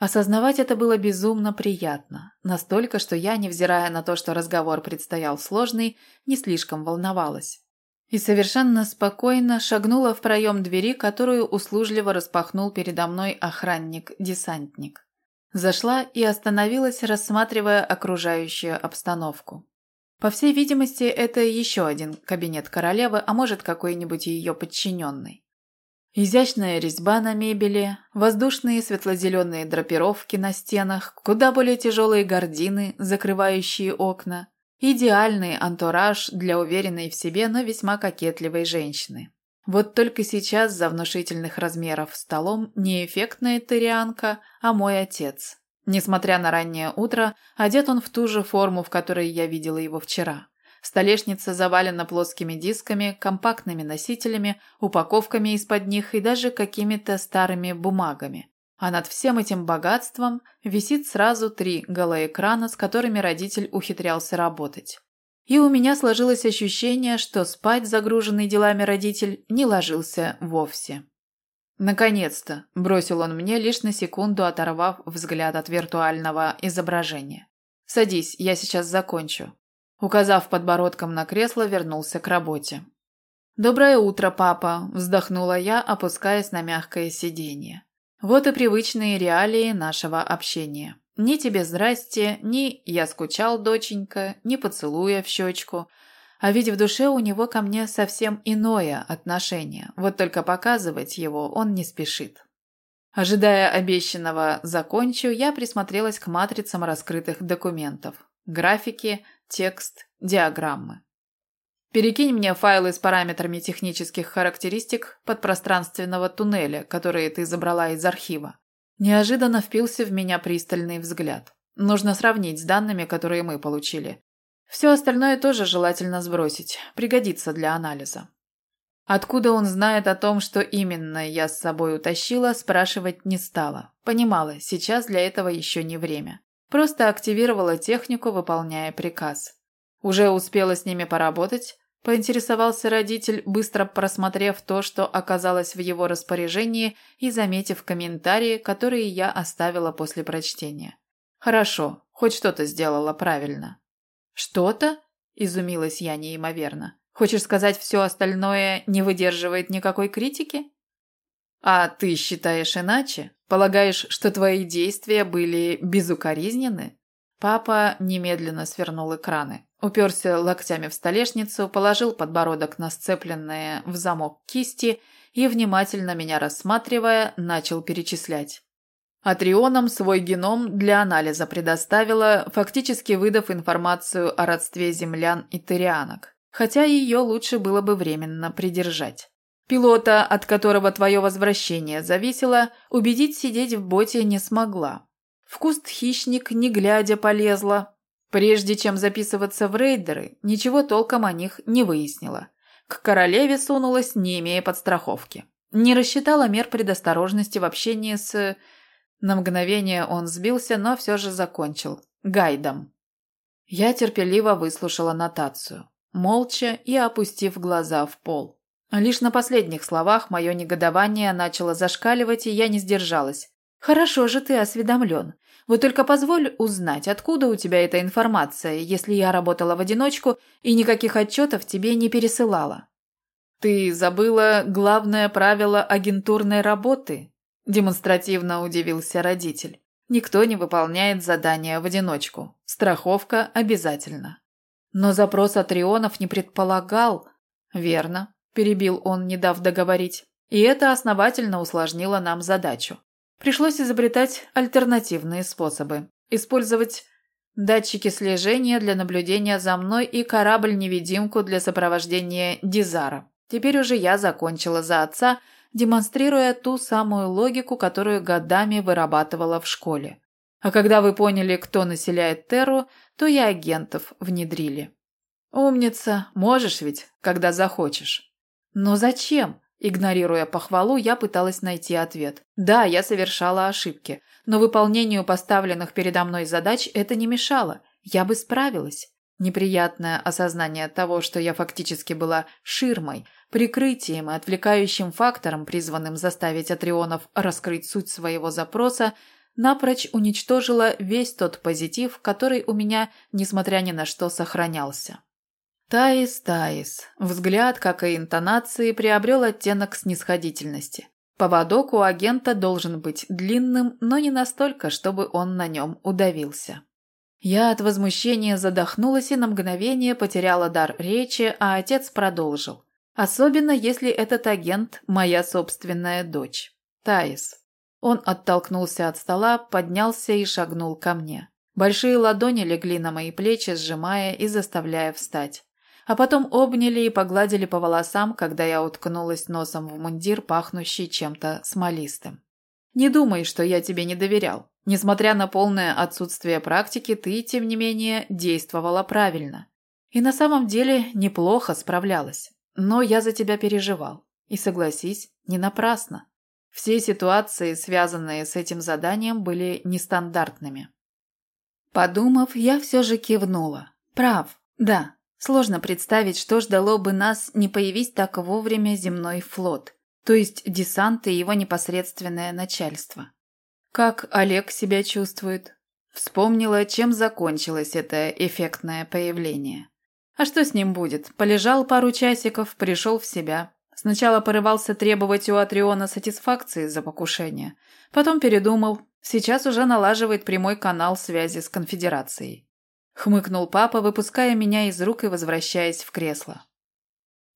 Осознавать это было безумно приятно. Настолько, что я, невзирая на то, что разговор предстоял сложный, не слишком волновалась и совершенно спокойно шагнула в проем двери, которую услужливо распахнул передо мной охранник-десантник. Зашла и остановилась, рассматривая окружающую обстановку. По всей видимости, это еще один кабинет королевы, а может, какой-нибудь ее подчиненный. Изящная резьба на мебели, воздушные светло-зеленые драпировки на стенах, куда более тяжелые гардины, закрывающие окна, Идеальный антураж для уверенной в себе, но весьма кокетливой женщины. Вот только сейчас за внушительных размеров столом не эффектная тарианка, а мой отец. Несмотря на раннее утро, одет он в ту же форму, в которой я видела его вчера. Столешница завалена плоскими дисками, компактными носителями, упаковками из-под них и даже какими-то старыми бумагами. А над всем этим богатством висит сразу три голоэкрана, с которыми родитель ухитрялся работать. И у меня сложилось ощущение, что спать загруженный делами родитель не ложился вовсе. «Наконец-то!» – бросил он мне, лишь на секунду оторвав взгляд от виртуального изображения. «Садись, я сейчас закончу». Указав подбородком на кресло, вернулся к работе. «Доброе утро, папа!» – вздохнула я, опускаясь на мягкое сиденье. Вот и привычные реалии нашего общения. Ни тебе здрасте, ни «я скучал, доченька», ни поцелуя в щечку. А ведь в душе у него ко мне совсем иное отношение, вот только показывать его он не спешит. Ожидая обещанного «закончу», я присмотрелась к матрицам раскрытых документов. Графики, текст, диаграммы. Перекинь мне файлы с параметрами технических характеристик подпространственного туннеля, которые ты забрала из архива. Неожиданно впился в меня пристальный взгляд. Нужно сравнить с данными, которые мы получили. Все остальное тоже желательно сбросить, пригодится для анализа. Откуда он знает о том, что именно я с собой утащила, спрашивать не стала. Понимала, сейчас для этого еще не время. Просто активировала технику, выполняя приказ. Уже успела с ними поработать, Поинтересовался родитель, быстро просмотрев то, что оказалось в его распоряжении и заметив комментарии, которые я оставила после прочтения. «Хорошо, хоть что-то сделала правильно». «Что-то?» – изумилась я неимоверно. «Хочешь сказать, все остальное не выдерживает никакой критики?» «А ты считаешь иначе? Полагаешь, что твои действия были безукоризнены?» Папа немедленно свернул экраны. Уперся локтями в столешницу, положил подбородок на сцепленные в замок кисти и, внимательно меня рассматривая, начал перечислять. Атрионам свой геном для анализа предоставила, фактически выдав информацию о родстве землян и тырианок, хотя ее лучше было бы временно придержать. Пилота, от которого твое возвращение зависело, убедить сидеть в боте не смогла. В куст хищник, не глядя, полезла, Прежде чем записываться в рейдеры, ничего толком о них не выяснила. К королеве сунулась, не имея подстраховки. Не рассчитала мер предосторожности в общении с... На мгновение он сбился, но все же закончил. Гайдом. Я терпеливо выслушала нотацию, молча и опустив глаза в пол. Лишь на последних словах мое негодование начало зашкаливать, и я не сдержалась. «Хорошо же ты осведомлен. Вот только позволь узнать, откуда у тебя эта информация, если я работала в одиночку и никаких отчетов тебе не пересылала. Ты забыла главное правило агентурной работы? Демонстративно удивился родитель. Никто не выполняет задания в одиночку. Страховка обязательно. Но запрос Атрионов не предполагал. Верно, перебил он, не дав договорить. И это основательно усложнило нам задачу. Пришлось изобретать альтернативные способы. Использовать датчики слежения для наблюдения за мной и корабль-невидимку для сопровождения Дизара. Теперь уже я закончила за отца, демонстрируя ту самую логику, которую годами вырабатывала в школе. А когда вы поняли, кто населяет Терру, то и агентов внедрили. Умница, можешь ведь, когда захочешь. Но зачем? Игнорируя похвалу, я пыталась найти ответ. Да, я совершала ошибки, но выполнению поставленных передо мной задач это не мешало. Я бы справилась. Неприятное осознание того, что я фактически была ширмой, прикрытием и отвлекающим фактором, призванным заставить атрионов раскрыть суть своего запроса, напрочь уничтожило весь тот позитив, который у меня, несмотря ни на что, сохранялся. Таис, Таис. Взгляд, как и интонации, приобрел оттенок снисходительности. Поводок у агента должен быть длинным, но не настолько, чтобы он на нем удавился. Я от возмущения задохнулась и на мгновение потеряла дар речи, а отец продолжил. Особенно, если этот агент – моя собственная дочь. Таис. Он оттолкнулся от стола, поднялся и шагнул ко мне. Большие ладони легли на мои плечи, сжимая и заставляя встать а потом обняли и погладили по волосам, когда я уткнулась носом в мундир, пахнущий чем-то смолистым. «Не думай, что я тебе не доверял. Несмотря на полное отсутствие практики, ты, тем не менее, действовала правильно. И на самом деле неплохо справлялась. Но я за тебя переживал. И согласись, не напрасно. Все ситуации, связанные с этим заданием, были нестандартными». Подумав, я все же кивнула. «Прав. Да, Сложно представить, что ждало бы нас, не появись так вовремя земной флот, то есть десант и его непосредственное начальство. Как Олег себя чувствует? Вспомнила, чем закончилось это эффектное появление. А что с ним будет? Полежал пару часиков, пришел в себя. Сначала порывался требовать у Атриона сатисфакции за покушение. Потом передумал. Сейчас уже налаживает прямой канал связи с конфедерацией. Хмыкнул папа, выпуская меня из рук и возвращаясь в кресло.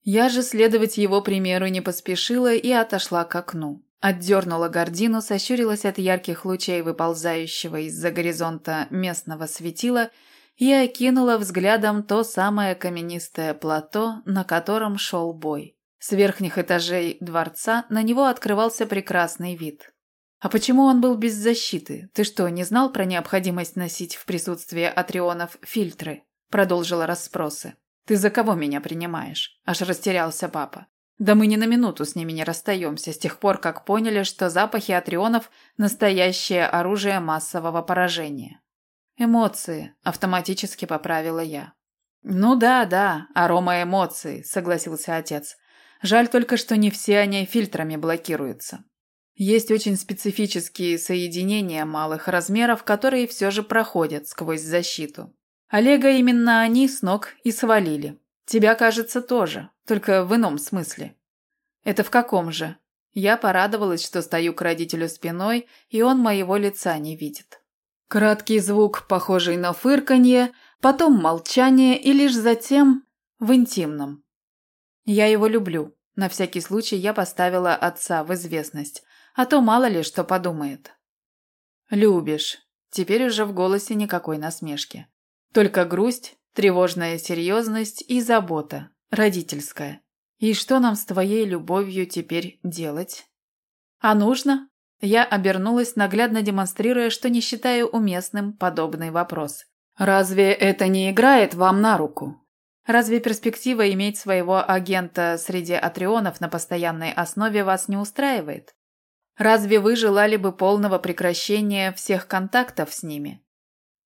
Я же следовать его примеру не поспешила и отошла к окну. Отдернула гордину, сощурилась от ярких лучей выползающего из-за горизонта местного светила и окинула взглядом то самое каменистое плато, на котором шел бой. С верхних этажей дворца на него открывался прекрасный вид. «А почему он был без защиты? Ты что, не знал про необходимость носить в присутствии атрионов фильтры?» Продолжила расспросы. «Ты за кого меня принимаешь?» Аж растерялся папа. «Да мы ни на минуту с ними не расстаемся, с тех пор, как поняли, что запахи атрионов – настоящее оружие массового поражения». «Эмоции», – автоматически поправила я. «Ну да, да, арома эмоций», – согласился отец. «Жаль только, что не все они фильтрами блокируются. Есть очень специфические соединения малых размеров, которые все же проходят сквозь защиту. Олега именно они с ног и свалили. Тебя, кажется, тоже, только в ином смысле. Это в каком же? Я порадовалась, что стою к родителю спиной, и он моего лица не видит. Краткий звук, похожий на фырканье, потом молчание и лишь затем в интимном. Я его люблю. На всякий случай я поставила отца в известность а то мало ли что подумает. Любишь. Теперь уже в голосе никакой насмешки. Только грусть, тревожная серьезность и забота, родительская. И что нам с твоей любовью теперь делать? А нужно? Я обернулась, наглядно демонстрируя, что не считаю уместным подобный вопрос. Разве это не играет вам на руку? Разве перспектива иметь своего агента среди атрионов на постоянной основе вас не устраивает? Разве вы желали бы полного прекращения всех контактов с ними?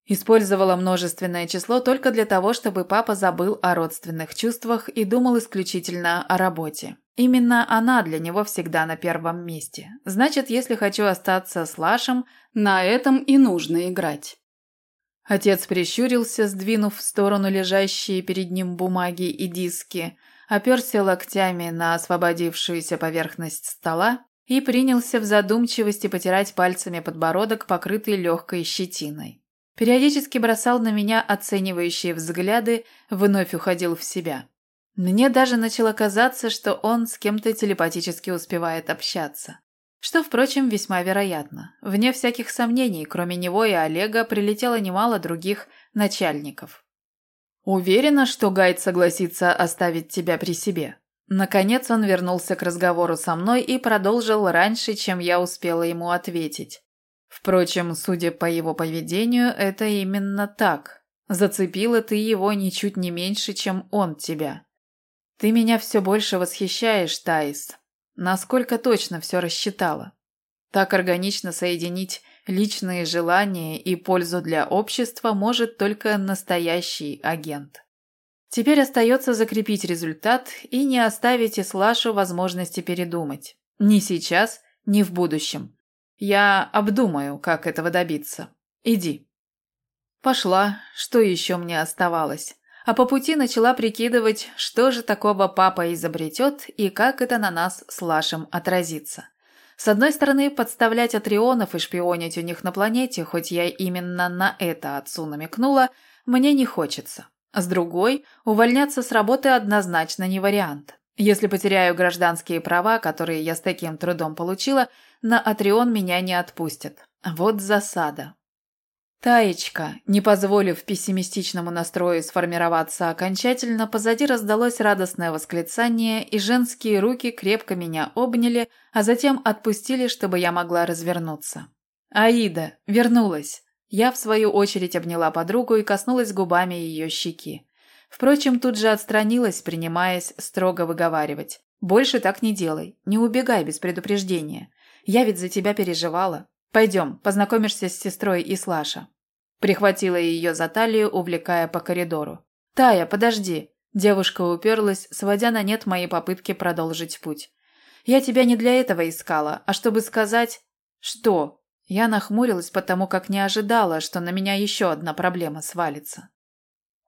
Использовала множественное число только для того, чтобы папа забыл о родственных чувствах и думал исключительно о работе. Именно она для него всегда на первом месте. Значит, если хочу остаться с Лашем, на этом и нужно играть. Отец прищурился, сдвинув в сторону лежащие перед ним бумаги и диски, оперся локтями на освободившуюся поверхность стола и принялся в задумчивости потирать пальцами подбородок, покрытый легкой щетиной. Периодически бросал на меня оценивающие взгляды, вновь уходил в себя. Мне даже начало казаться, что он с кем-то телепатически успевает общаться. Что, впрочем, весьма вероятно. Вне всяких сомнений, кроме него и Олега, прилетело немало других начальников. «Уверена, что Гайд согласится оставить тебя при себе?» Наконец он вернулся к разговору со мной и продолжил раньше, чем я успела ему ответить. Впрочем, судя по его поведению, это именно так. Зацепила ты его ничуть не меньше, чем он тебя. Ты меня все больше восхищаешь, Таис. Насколько точно все рассчитала. Так органично соединить личные желания и пользу для общества может только настоящий агент. Теперь остается закрепить результат и не оставить Ислашу возможности передумать. Ни сейчас, ни в будущем. Я обдумаю, как этого добиться. Иди. Пошла, что еще мне оставалось. А по пути начала прикидывать, что же такого папа изобретет и как это на нас с Лашем отразится. С одной стороны, подставлять атрионов и шпионить у них на планете, хоть я именно на это отцу намекнула, мне не хочется. С другой, увольняться с работы однозначно не вариант. Если потеряю гражданские права, которые я с таким трудом получила, на Атрион меня не отпустят. Вот засада. Таечка, не позволив пессимистичному настрою сформироваться окончательно, позади раздалось радостное восклицание, и женские руки крепко меня обняли, а затем отпустили, чтобы я могла развернуться. «Аида! Вернулась!» Я, в свою очередь, обняла подругу и коснулась губами ее щеки. Впрочем, тут же отстранилась, принимаясь строго выговаривать. «Больше так не делай. Не убегай без предупреждения. Я ведь за тебя переживала. Пойдем, познакомишься с сестрой Ислаша». Прихватила ее за талию, увлекая по коридору. «Тая, подожди!» Девушка уперлась, сводя на нет мои попытки продолжить путь. «Я тебя не для этого искала, а чтобы сказать...» «Что?» Я нахмурилась, потому как не ожидала, что на меня еще одна проблема свалится.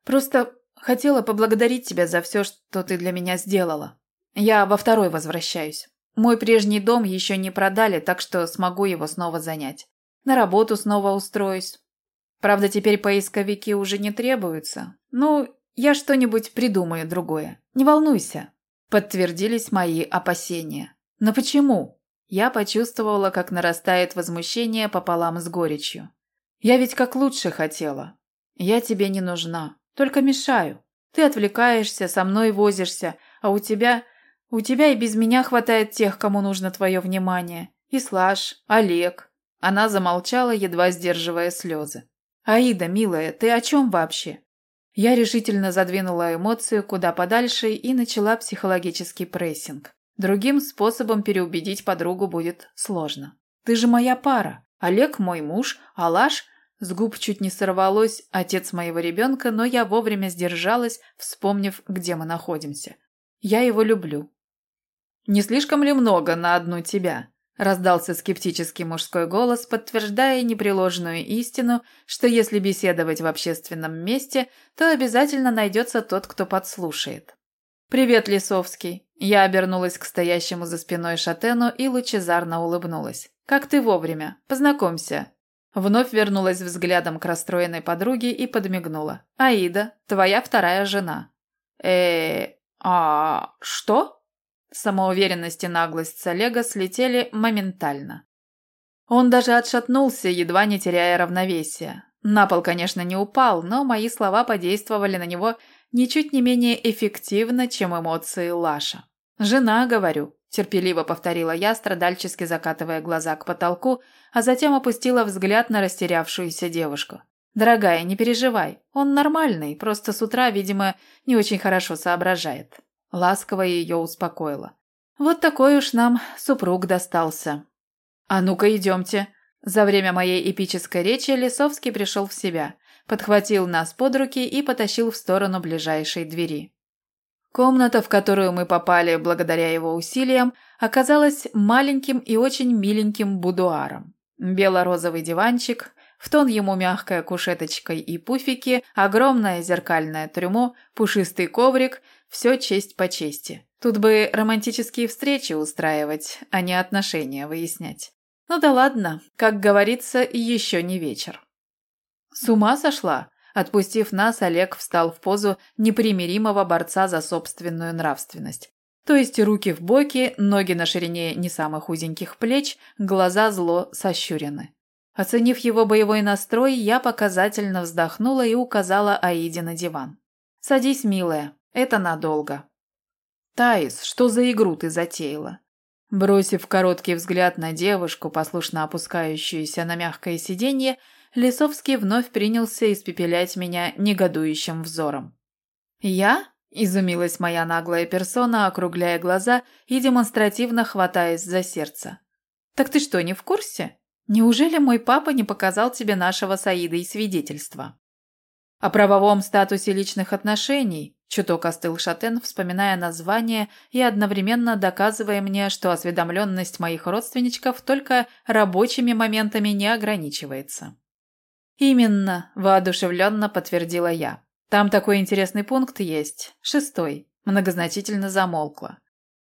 Просто хотела поблагодарить тебя за все, что ты для меня сделала. Я во второй возвращаюсь. Мой прежний дом еще не продали, так что смогу его снова занять. На работу снова устроюсь. Правда, теперь поисковики уже не требуются. Ну, я что-нибудь придумаю другое. Не волнуйся. Подтвердились мои опасения. Но почему? Я почувствовала, как нарастает возмущение пополам с горечью. «Я ведь как лучше хотела. Я тебе не нужна, только мешаю. Ты отвлекаешься, со мной возишься, а у тебя... У тебя и без меня хватает тех, кому нужно твое внимание. И Слаж, Олег». Она замолчала, едва сдерживая слезы. «Аида, милая, ты о чем вообще?» Я решительно задвинула эмоцию куда подальше и начала психологический прессинг. Другим способом переубедить подругу будет сложно. Ты же моя пара. Олег мой муж, Алаш с губ чуть не сорвалось отец моего ребенка, но я вовремя сдержалась, вспомнив, где мы находимся. Я его люблю. Не слишком ли много на одну тебя? Раздался скептический мужской голос, подтверждая непреложную истину, что если беседовать в общественном месте, то обязательно найдется тот, кто подслушает. «Привет, Лисовский!» Я обернулась к стоящему за спиной шатену и лучезарно улыбнулась. «Как ты вовремя? Познакомься!» Вновь вернулась взглядом к расстроенной подруге и подмигнула. «Аида, твоя вторая жена». э а что?» Самоуверенность и наглость с Олега слетели моментально. Он даже отшатнулся, едва не теряя равновесия. На пол, конечно, не упал, но мои слова подействовали на него ничуть не менее эффективно, чем эмоции Лаша. «Жена, говорю», – терпеливо повторила я, страдальчески закатывая глаза к потолку, а затем опустила взгляд на растерявшуюся девушку. «Дорогая, не переживай, он нормальный, просто с утра, видимо, не очень хорошо соображает». Ласково ее успокоила. «Вот такой уж нам супруг достался». «А ну-ка, идемте». За время моей эпической речи Лисовский пришел в себя подхватил нас под руки и потащил в сторону ближайшей двери. Комната, в которую мы попали благодаря его усилиям, оказалась маленьким и очень миленьким будуаром. Бело-розовый диванчик, в тон ему мягкая кушеточка и пуфики, огромное зеркальное трюмо, пушистый коврик – все честь по чести. Тут бы романтические встречи устраивать, а не отношения выяснять. Ну да ладно, как говорится, еще не вечер. С ума сошла? Отпустив нас, Олег встал в позу непримиримого борца за собственную нравственность. То есть руки в боки, ноги на ширине не самых узеньких плеч, глаза зло сощурены. Оценив его боевой настрой, я показательно вздохнула и указала Аиде на диван. «Садись, милая, это надолго». «Таис, что за игру ты затеяла?» Бросив короткий взгляд на девушку, послушно опускающуюся на мягкое сиденье, Лисовский вновь принялся испепелять меня негодующим взором. «Я?» – изумилась моя наглая персона, округляя глаза и демонстративно хватаясь за сердце. «Так ты что, не в курсе? Неужели мой папа не показал тебе нашего с Аидой свидетельства?» О правовом статусе личных отношений чуток остыл Шатен, вспоминая название и одновременно доказывая мне, что осведомленность моих родственничков только рабочими моментами не ограничивается. «Именно», – воодушевленно подтвердила я. «Там такой интересный пункт есть. Шестой». Многозначительно замолкла.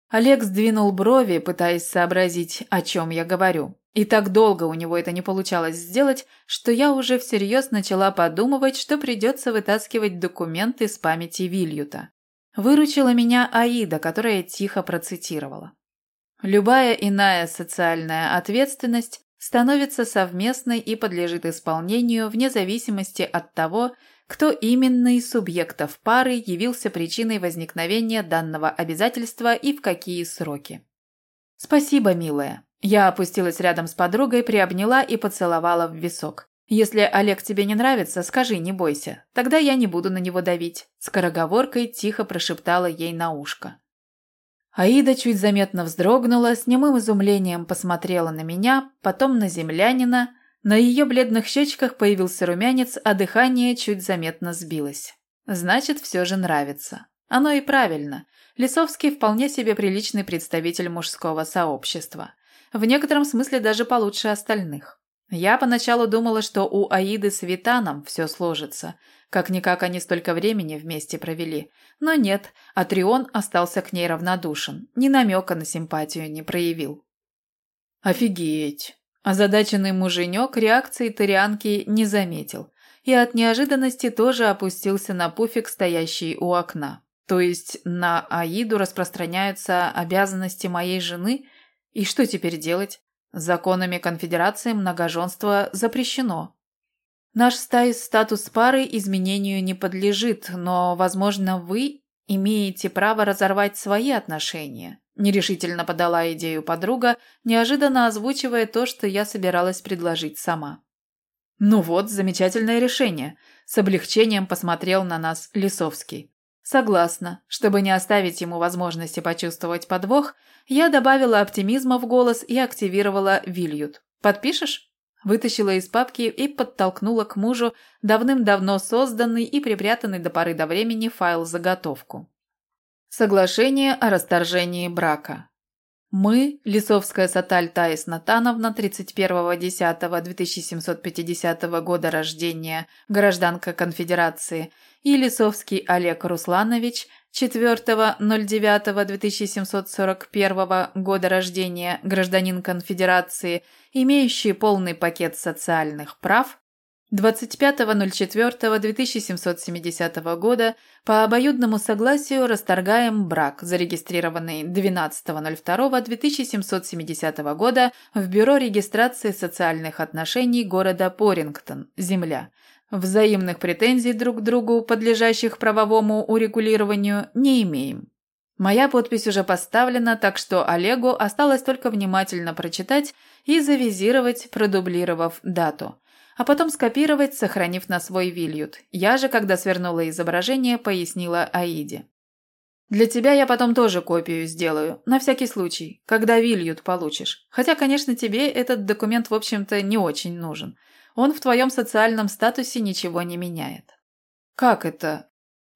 Олег сдвинул брови, пытаясь сообразить, о чем я говорю. И так долго у него это не получалось сделать, что я уже всерьез начала подумывать, что придется вытаскивать документы с памяти Вильюта. Выручила меня Аида, которая тихо процитировала. Любая иная социальная ответственность становится совместной и подлежит исполнению вне зависимости от того, кто именно из субъектов пары явился причиной возникновения данного обязательства и в какие сроки. «Спасибо, милая». Я опустилась рядом с подругой, приобняла и поцеловала в висок. «Если Олег тебе не нравится, скажи, не бойся. Тогда я не буду на него давить», – скороговоркой тихо прошептала ей на ушко. Аида чуть заметно вздрогнула, с немым изумлением посмотрела на меня, потом на землянина. На ее бледных щечках появился румянец, а дыхание чуть заметно сбилось. Значит, все же нравится. Оно и правильно. Лисовский вполне себе приличный представитель мужского сообщества. В некотором смысле даже получше остальных. Я поначалу думала, что у Аиды с Витаном все сложится – как-никак они столько времени вместе провели. Но нет, Атрион остался к ней равнодушен, ни намека на симпатию не проявил. «Офигеть!» Озадаченный муженек реакции Торианки не заметил и от неожиданности тоже опустился на пуфик, стоящий у окна. То есть на Аиду распространяются обязанности моей жены? И что теперь делать? Законами конфедерации многоженство запрещено. Наш статус пары изменению не подлежит, но, возможно, вы имеете право разорвать свои отношения. Нерешительно подала идею подруга, неожиданно озвучивая то, что я собиралась предложить сама. Ну вот, замечательное решение. С облегчением посмотрел на нас Лисовский. Согласна. Чтобы не оставить ему возможности почувствовать подвох, я добавила оптимизма в голос и активировала Вильют. Подпишешь? Вытащила из папки и подтолкнула к мужу давным-давно созданный и припрятанный до поры до времени файл-заготовку. Соглашение о расторжении брака. Мы, Лисовская Саталь Таис Натановна, 31.10.2750 года рождения, гражданка конфедерации, и Лисовский Олег Русланович, 4.09.2741 года рождения, гражданин конфедерации, имеющий полный пакет социальных прав, 25.04.2770 года по обоюдному согласию расторгаем брак, зарегистрированный 12.02.2770 года в Бюро регистрации социальных отношений города Порингтон, Земля. Взаимных претензий друг к другу, подлежащих правовому урегулированию, не имеем. Моя подпись уже поставлена, так что Олегу осталось только внимательно прочитать и завизировать, продублировав дату. А потом скопировать, сохранив на свой вильют. Я же, когда свернула изображение, пояснила Аиде. «Для тебя я потом тоже копию сделаю, на всякий случай, когда вильют получишь. Хотя, конечно, тебе этот документ, в общем-то, не очень нужен. Он в твоем социальном статусе ничего не меняет». «Как это?»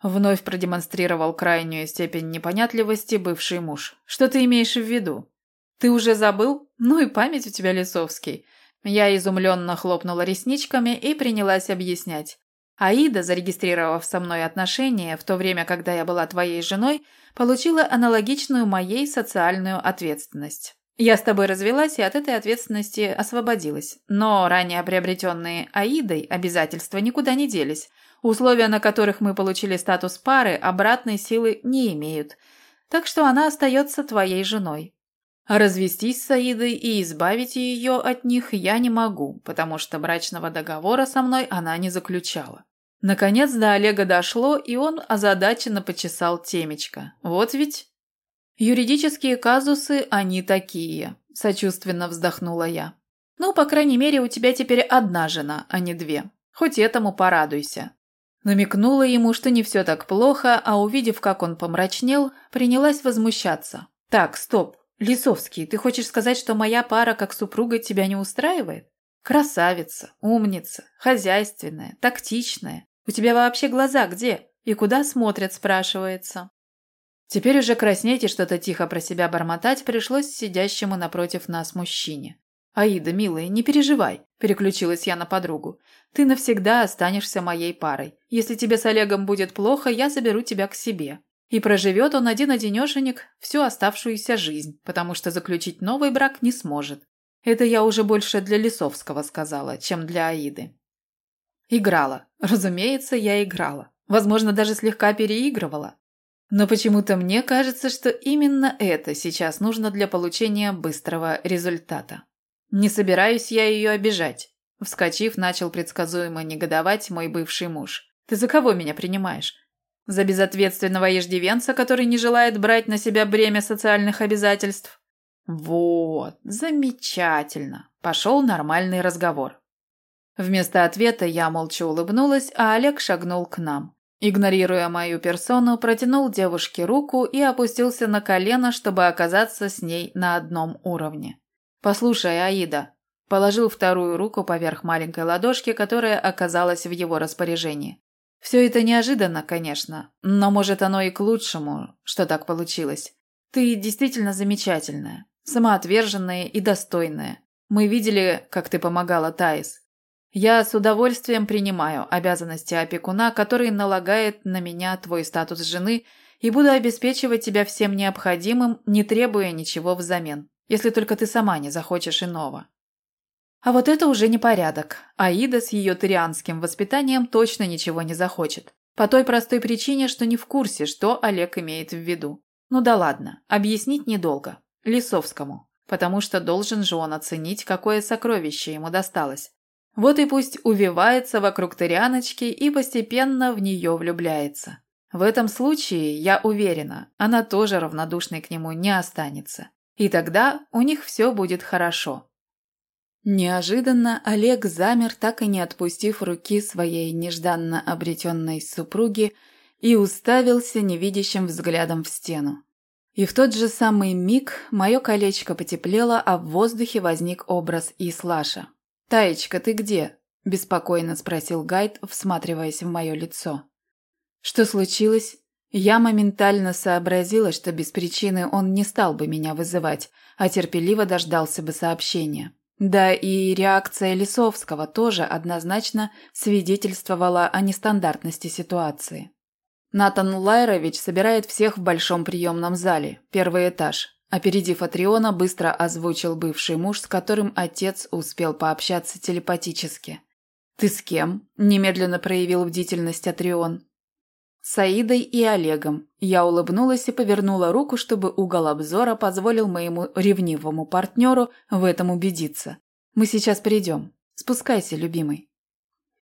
Вновь продемонстрировал крайнюю степень непонятливости бывший муж. «Что ты имеешь в виду? Ты уже забыл? Ну и память у тебя, Лисовский». Я изумленно хлопнула ресничками и принялась объяснять. Аида, зарегистрировав со мной отношения в то время, когда я была твоей женой, получила аналогичную моей социальную ответственность. Я с тобой развелась и от этой ответственности освободилась. Но ранее приобретенные Аидой обязательства никуда не делись. Условия, на которых мы получили статус пары, обратной силы не имеют. Так что она остается твоей женой. Развестись с Аидой и избавить ее от них я не могу, потому что брачного договора со мной она не заключала. Наконец до Олега дошло, и он озадаченно почесал темечко. Вот ведь... Юридические казусы, они такие, сочувственно вздохнула я. Ну, по крайней мере, у тебя теперь одна жена, а не две. Хоть этому порадуйся. Намекнула ему, что не все так плохо, а увидев, как он помрачнел, принялась возмущаться. «Так, стоп. Лисовский, ты хочешь сказать, что моя пара как супруга тебя не устраивает? Красавица, умница, хозяйственная, тактичная. У тебя вообще глаза где? И куда смотрят, спрашивается?» Теперь уже краснеть и что-то тихо про себя бормотать пришлось сидящему напротив нас мужчине. «Аида, милая, не переживай», – переключилась я на подругу. «Ты навсегда останешься моей парой. Если тебе с Олегом будет плохо, я заберу тебя к себе. И проживет он один-одинешенек всю оставшуюся жизнь, потому что заключить новый брак не сможет. Это я уже больше для Лисовского сказала, чем для Аиды». Играла. Разумеется, я играла. Возможно, даже слегка переигрывала. Но почему-то мне кажется, что именно это сейчас нужно для получения быстрого результата. Не собираюсь я ее обижать. Вскочив, начал предсказуемо негодовать мой бывший муж. Ты за кого меня принимаешь? За безответственного иждивенца, который не желает брать на себя бремя социальных обязательств? Вот, замечательно. Пошел нормальный разговор. Вместо ответа я молча улыбнулась, а Олег шагнул к нам. Игнорируя мою персону, протянул девушке руку и опустился на колено, чтобы оказаться с ней на одном уровне. «Послушай, Аида», – положил вторую руку поверх маленькой ладошки, которая оказалась в его распоряжении. «Все это неожиданно, конечно, но, может, оно и к лучшему, что так получилось. Ты действительно замечательная, самоотверженная и достойная. Мы видели, как ты помогала Таис. Я с удовольствием принимаю обязанности опекуна, который налагает на меня твой статус жены, и буду обеспечивать тебя всем необходимым, не требуя ничего взамен если только ты сама не захочешь иного. А вот это уже не порядок. Аида с ее тарианским воспитанием точно ничего не захочет. По той простой причине, что не в курсе, что Олег имеет в виду. Ну да ладно, объяснить недолго. Лисовскому. Потому что должен же он оценить, какое сокровище ему досталось. Вот и пусть увивается вокруг Тарианочки и постепенно в нее влюбляется. В этом случае, я уверена, она тоже равнодушной к нему не останется. И тогда у них все будет хорошо. Неожиданно Олег замер, так и не отпустив руки своей нежданно обретенной супруги, и уставился невидящим взглядом в стену. И в тот же самый миг мое колечко потеплело, а в воздухе возник образ Ислаша. «Таечка, ты где?» – беспокойно спросил Гайд, всматриваясь в мое лицо. «Что случилось?» Я моментально сообразила, что без причины он не стал бы меня вызывать, а терпеливо дождался бы сообщения. Да и реакция Лисовского тоже однозначно свидетельствовала о нестандартности ситуации. Натан Лайрович собирает всех в большом приемном зале, первый этаж. Опередив Атриона, быстро озвучил бывший муж, с которым отец успел пообщаться телепатически. «Ты с кем?» – немедленно проявил бдительность Атрион. С Аидой и Олегом. Я улыбнулась и повернула руку, чтобы угол обзора позволил моему ревнивому партнеру в этом убедиться. Мы сейчас придем. Спускайся, любимый.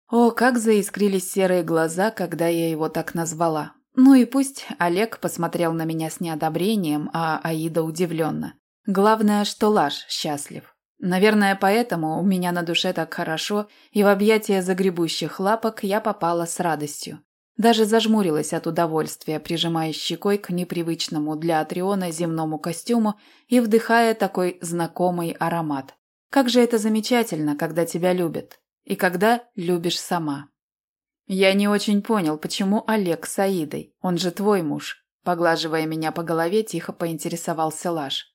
О, как заискрились серые глаза, когда я его так назвала. Ну и пусть Олег посмотрел на меня с неодобрением, а Аида удивленно. Главное, что Лаш счастлив. Наверное, поэтому у меня на душе так хорошо, и в объятия загребущих лапок я попала с радостью. Даже зажмурилась от удовольствия, прижимая щекой к непривычному для Атриона земному костюму и вдыхая такой знакомый аромат. Как же это замечательно, когда тебя любят. И когда любишь сама. Я не очень понял, почему Олег с Аидой, он же твой муж. Поглаживая меня по голове, тихо поинтересовался Лаш.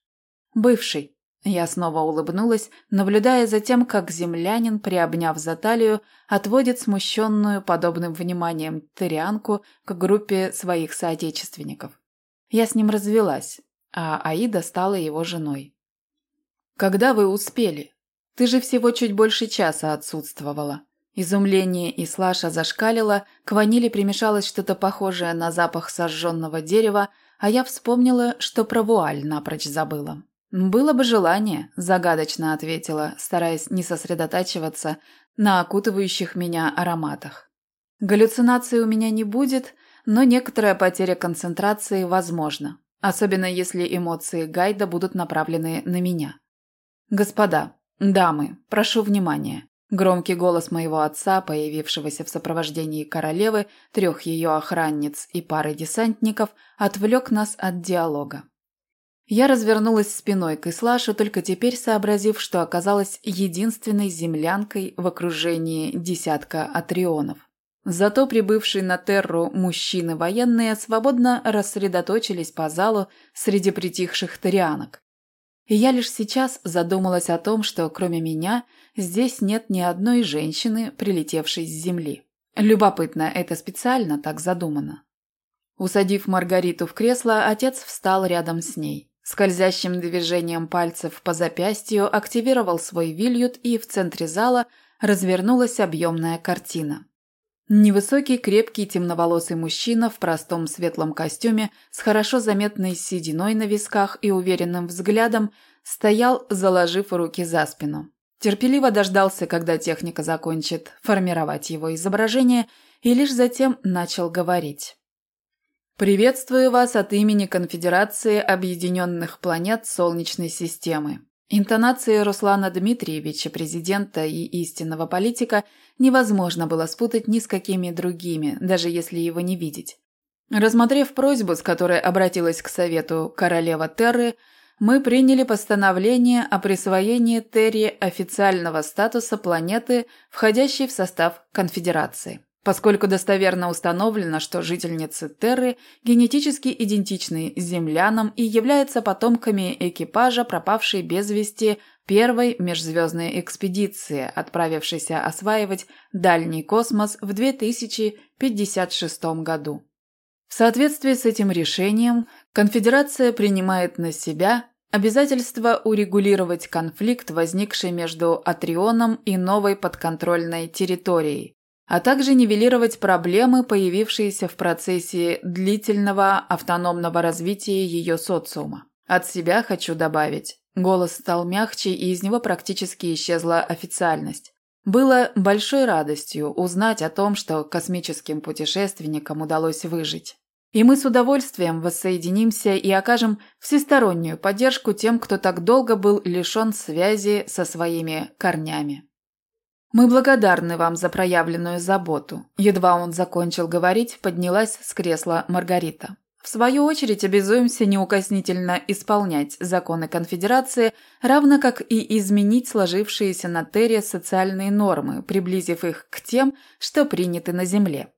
Бывший. Я снова улыбнулась, наблюдая за тем, как землянин, приобняв за талию, отводит смущенную подобным вниманием Тырианку к группе своих соотечественников. Я с ним развелась, а Аида стала его женой. «Когда вы успели? Ты же всего чуть больше часа отсутствовала». Изумление и слаша зашкалило, к ванили примешалось что-то похожее на запах сожженного дерева, а я вспомнила, что про вуаль напрочь забыла. «Было бы желание», – загадочно ответила, стараясь не сосредотачиваться на окутывающих меня ароматах. Галлюцинаций у меня не будет, но некоторая потеря концентрации возможна, особенно если эмоции Гайда будут направлены на меня. «Господа, дамы, прошу внимания. Громкий голос моего отца, появившегося в сопровождении королевы, трех ее охранниц и пары десантников, отвлек нас от диалога. Я развернулась спиной к Ислашу, только теперь сообразив, что оказалась единственной землянкой в окружении десятка атрионов. Зато прибывшие на Терру мужчины военные свободно рассредоточились по залу среди притихших тарианок. И я лишь сейчас задумалась о том, что кроме меня здесь нет ни одной женщины, прилетевшей с земли. Любопытно, это специально так задумано. Усадив Маргариту в кресло, отец встал рядом с ней. Скользящим движением пальцев по запястью активировал свой вильют, и в центре зала развернулась объемная картина. Невысокий, крепкий, темноволосый мужчина в простом светлом костюме с хорошо заметной сединой на висках и уверенным взглядом стоял, заложив руки за спину. Терпеливо дождался, когда техника закончит формировать его изображение, и лишь затем начал говорить. «Приветствую вас от имени Конфедерации Объединенных Планет Солнечной Системы. Интонации Руслана Дмитриевича, президента и истинного политика, невозможно было спутать ни с какими другими, даже если его не видеть. Рассмотрев просьбу, с которой обратилась к Совету королева Терры, мы приняли постановление о присвоении Терри официального статуса планеты, входящей в состав Конфедерации. Поскольку достоверно установлено, что жительницы Терры генетически идентичны землянам и являются потомками экипажа, пропавшей без вести первой межзвездной экспедиции, отправившейся осваивать дальний космос в 2056 году. В соответствии с этим решением, Конфедерация принимает на себя обязательство урегулировать конфликт, возникший между Атрионом и новой подконтрольной территорией, а также нивелировать проблемы, появившиеся в процессе длительного автономного развития ее социума. От себя хочу добавить. Голос стал мягче, и из него практически исчезла официальность. Было большой радостью узнать о том, что космическим путешественникам удалось выжить. И мы с удовольствием воссоединимся и окажем всестороннюю поддержку тем, кто так долго был лишен связи со своими корнями. «Мы благодарны вам за проявленную заботу», – едва он закончил говорить, поднялась с кресла Маргарита. В свою очередь обязуемся неукоснительно исполнять законы конфедерации, равно как и изменить сложившиеся на Терре социальные нормы, приблизив их к тем, что приняты на Земле.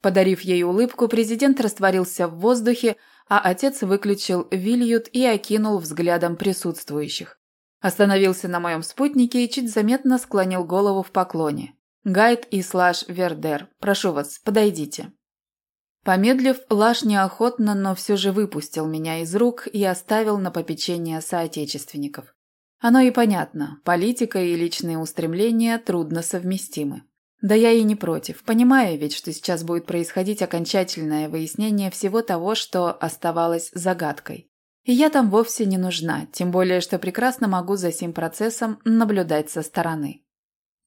Подарив ей улыбку, президент растворился в воздухе, а отец выключил вильют и окинул взглядом присутствующих. Остановился на моем спутнике и чуть заметно склонил голову в поклоне. «Гайд и Слаш Вердер, прошу вас, подойдите». Помедлив, Лаш неохотно, но все же выпустил меня из рук и оставил на попечение соотечественников. Оно и понятно, политика и личные устремления трудно совместимы. Да я и не против, понимаю ведь, что сейчас будет происходить окончательное выяснение всего того, что оставалось загадкой. И я там вовсе не нужна, тем более, что прекрасно могу за сим процессом наблюдать со стороны.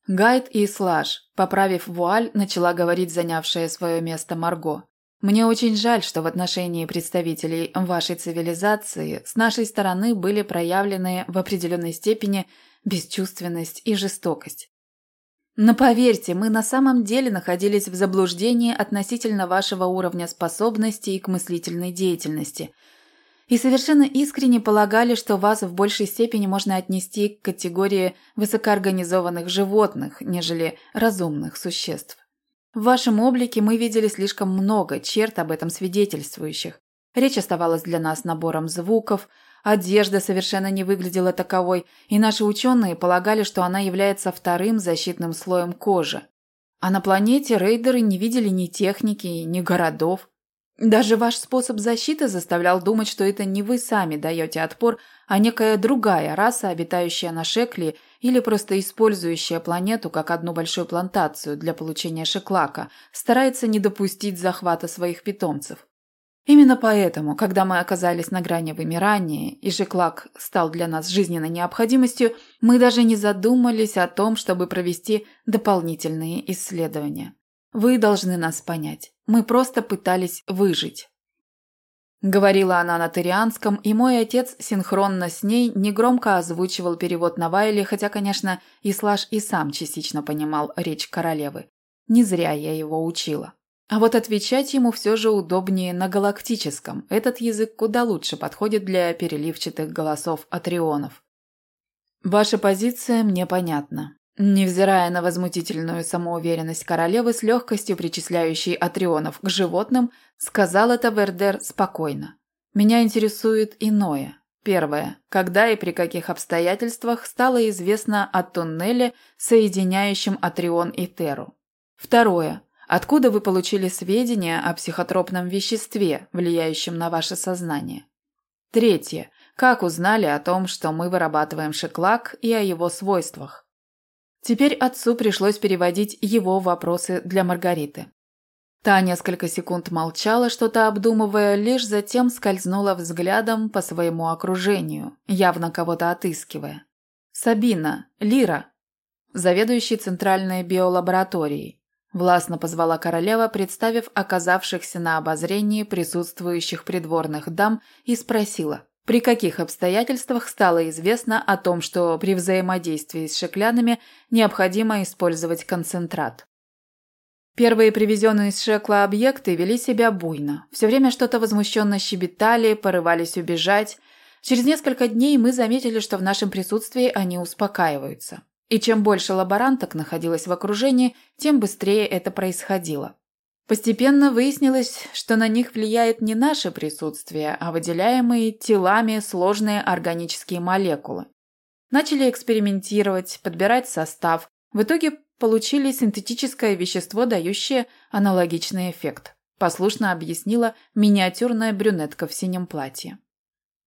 Гайд и Слаж, поправив вуаль, начала говорить занявшая свое место Марго. Мне очень жаль, что в отношении представителей вашей цивилизации с нашей стороны были проявлены в определенной степени бесчувственность и жестокость. Но поверьте, мы на самом деле находились в заблуждении относительно вашего уровня способностей к мыслительной деятельности – и совершенно искренне полагали, что вас в большей степени можно отнести к категории высокоорганизованных животных, нежели разумных существ. В вашем облике мы видели слишком много черт об этом свидетельствующих. Речь оставалась для нас набором звуков, одежда совершенно не выглядела таковой, и наши ученые полагали, что она является вторым защитным слоем кожи. А на планете рейдеры не видели ни техники, ни городов. Даже ваш способ защиты заставлял думать, что это не вы сами даете отпор, а некая другая раса, обитающая на Шекли или просто использующая планету как одну большую плантацию для получения шеклака, старается не допустить захвата своих питомцев. Именно поэтому, когда мы оказались на грани вымирания, и шеклак стал для нас жизненной необходимостью, мы даже не задумались о том, чтобы провести дополнительные исследования. Вы должны нас понять. Мы просто пытались выжить. Говорила она на тарианском, и мой отец синхронно с ней негромко озвучивал перевод на Вайле, хотя, конечно, Ислаш и сам частично понимал речь королевы. Не зря я его учила. А вот отвечать ему все же удобнее на галактическом. Этот язык куда лучше подходит для переливчатых голосов атрионов. Ваша позиция мне понятна. Невзирая на возмутительную самоуверенность королевы с легкостью причисляющей атрионов к животным, сказал это Вердер спокойно. «Меня интересует иное. Первое. Когда и при каких обстоятельствах стало известно о туннеле, соединяющем Атрион и Теру? Второе. Откуда вы получили сведения о психотропном веществе, влияющем на ваше сознание? Третье. Как узнали о том, что мы вырабатываем шеклак и о его свойствах? Теперь отцу пришлось переводить его вопросы для Маргариты. Та несколько секунд молчала, что-то обдумывая, лишь затем скользнула взглядом по своему окружению, явно кого-то отыскивая. «Сабина, Лира!» Заведующий центральной биолабораторией. Властно позвала королева, представив оказавшихся на обозрении присутствующих придворных дам, и спросила – при каких обстоятельствах стало известно о том, что при взаимодействии с шеклянами необходимо использовать концентрат. Первые привезенные из Шекла объекты вели себя буйно. Все время что-то возмущенно щебетали, порывались убежать. Через несколько дней мы заметили, что в нашем присутствии они успокаиваются. И чем больше лаборанток находилось в окружении, тем быстрее это происходило. Постепенно выяснилось, что на них влияет не наше присутствие, а выделяемые телами сложные органические молекулы. Начали экспериментировать, подбирать состав. В итоге получили синтетическое вещество, дающее аналогичный эффект. Послушно объяснила миниатюрная брюнетка в синем платье.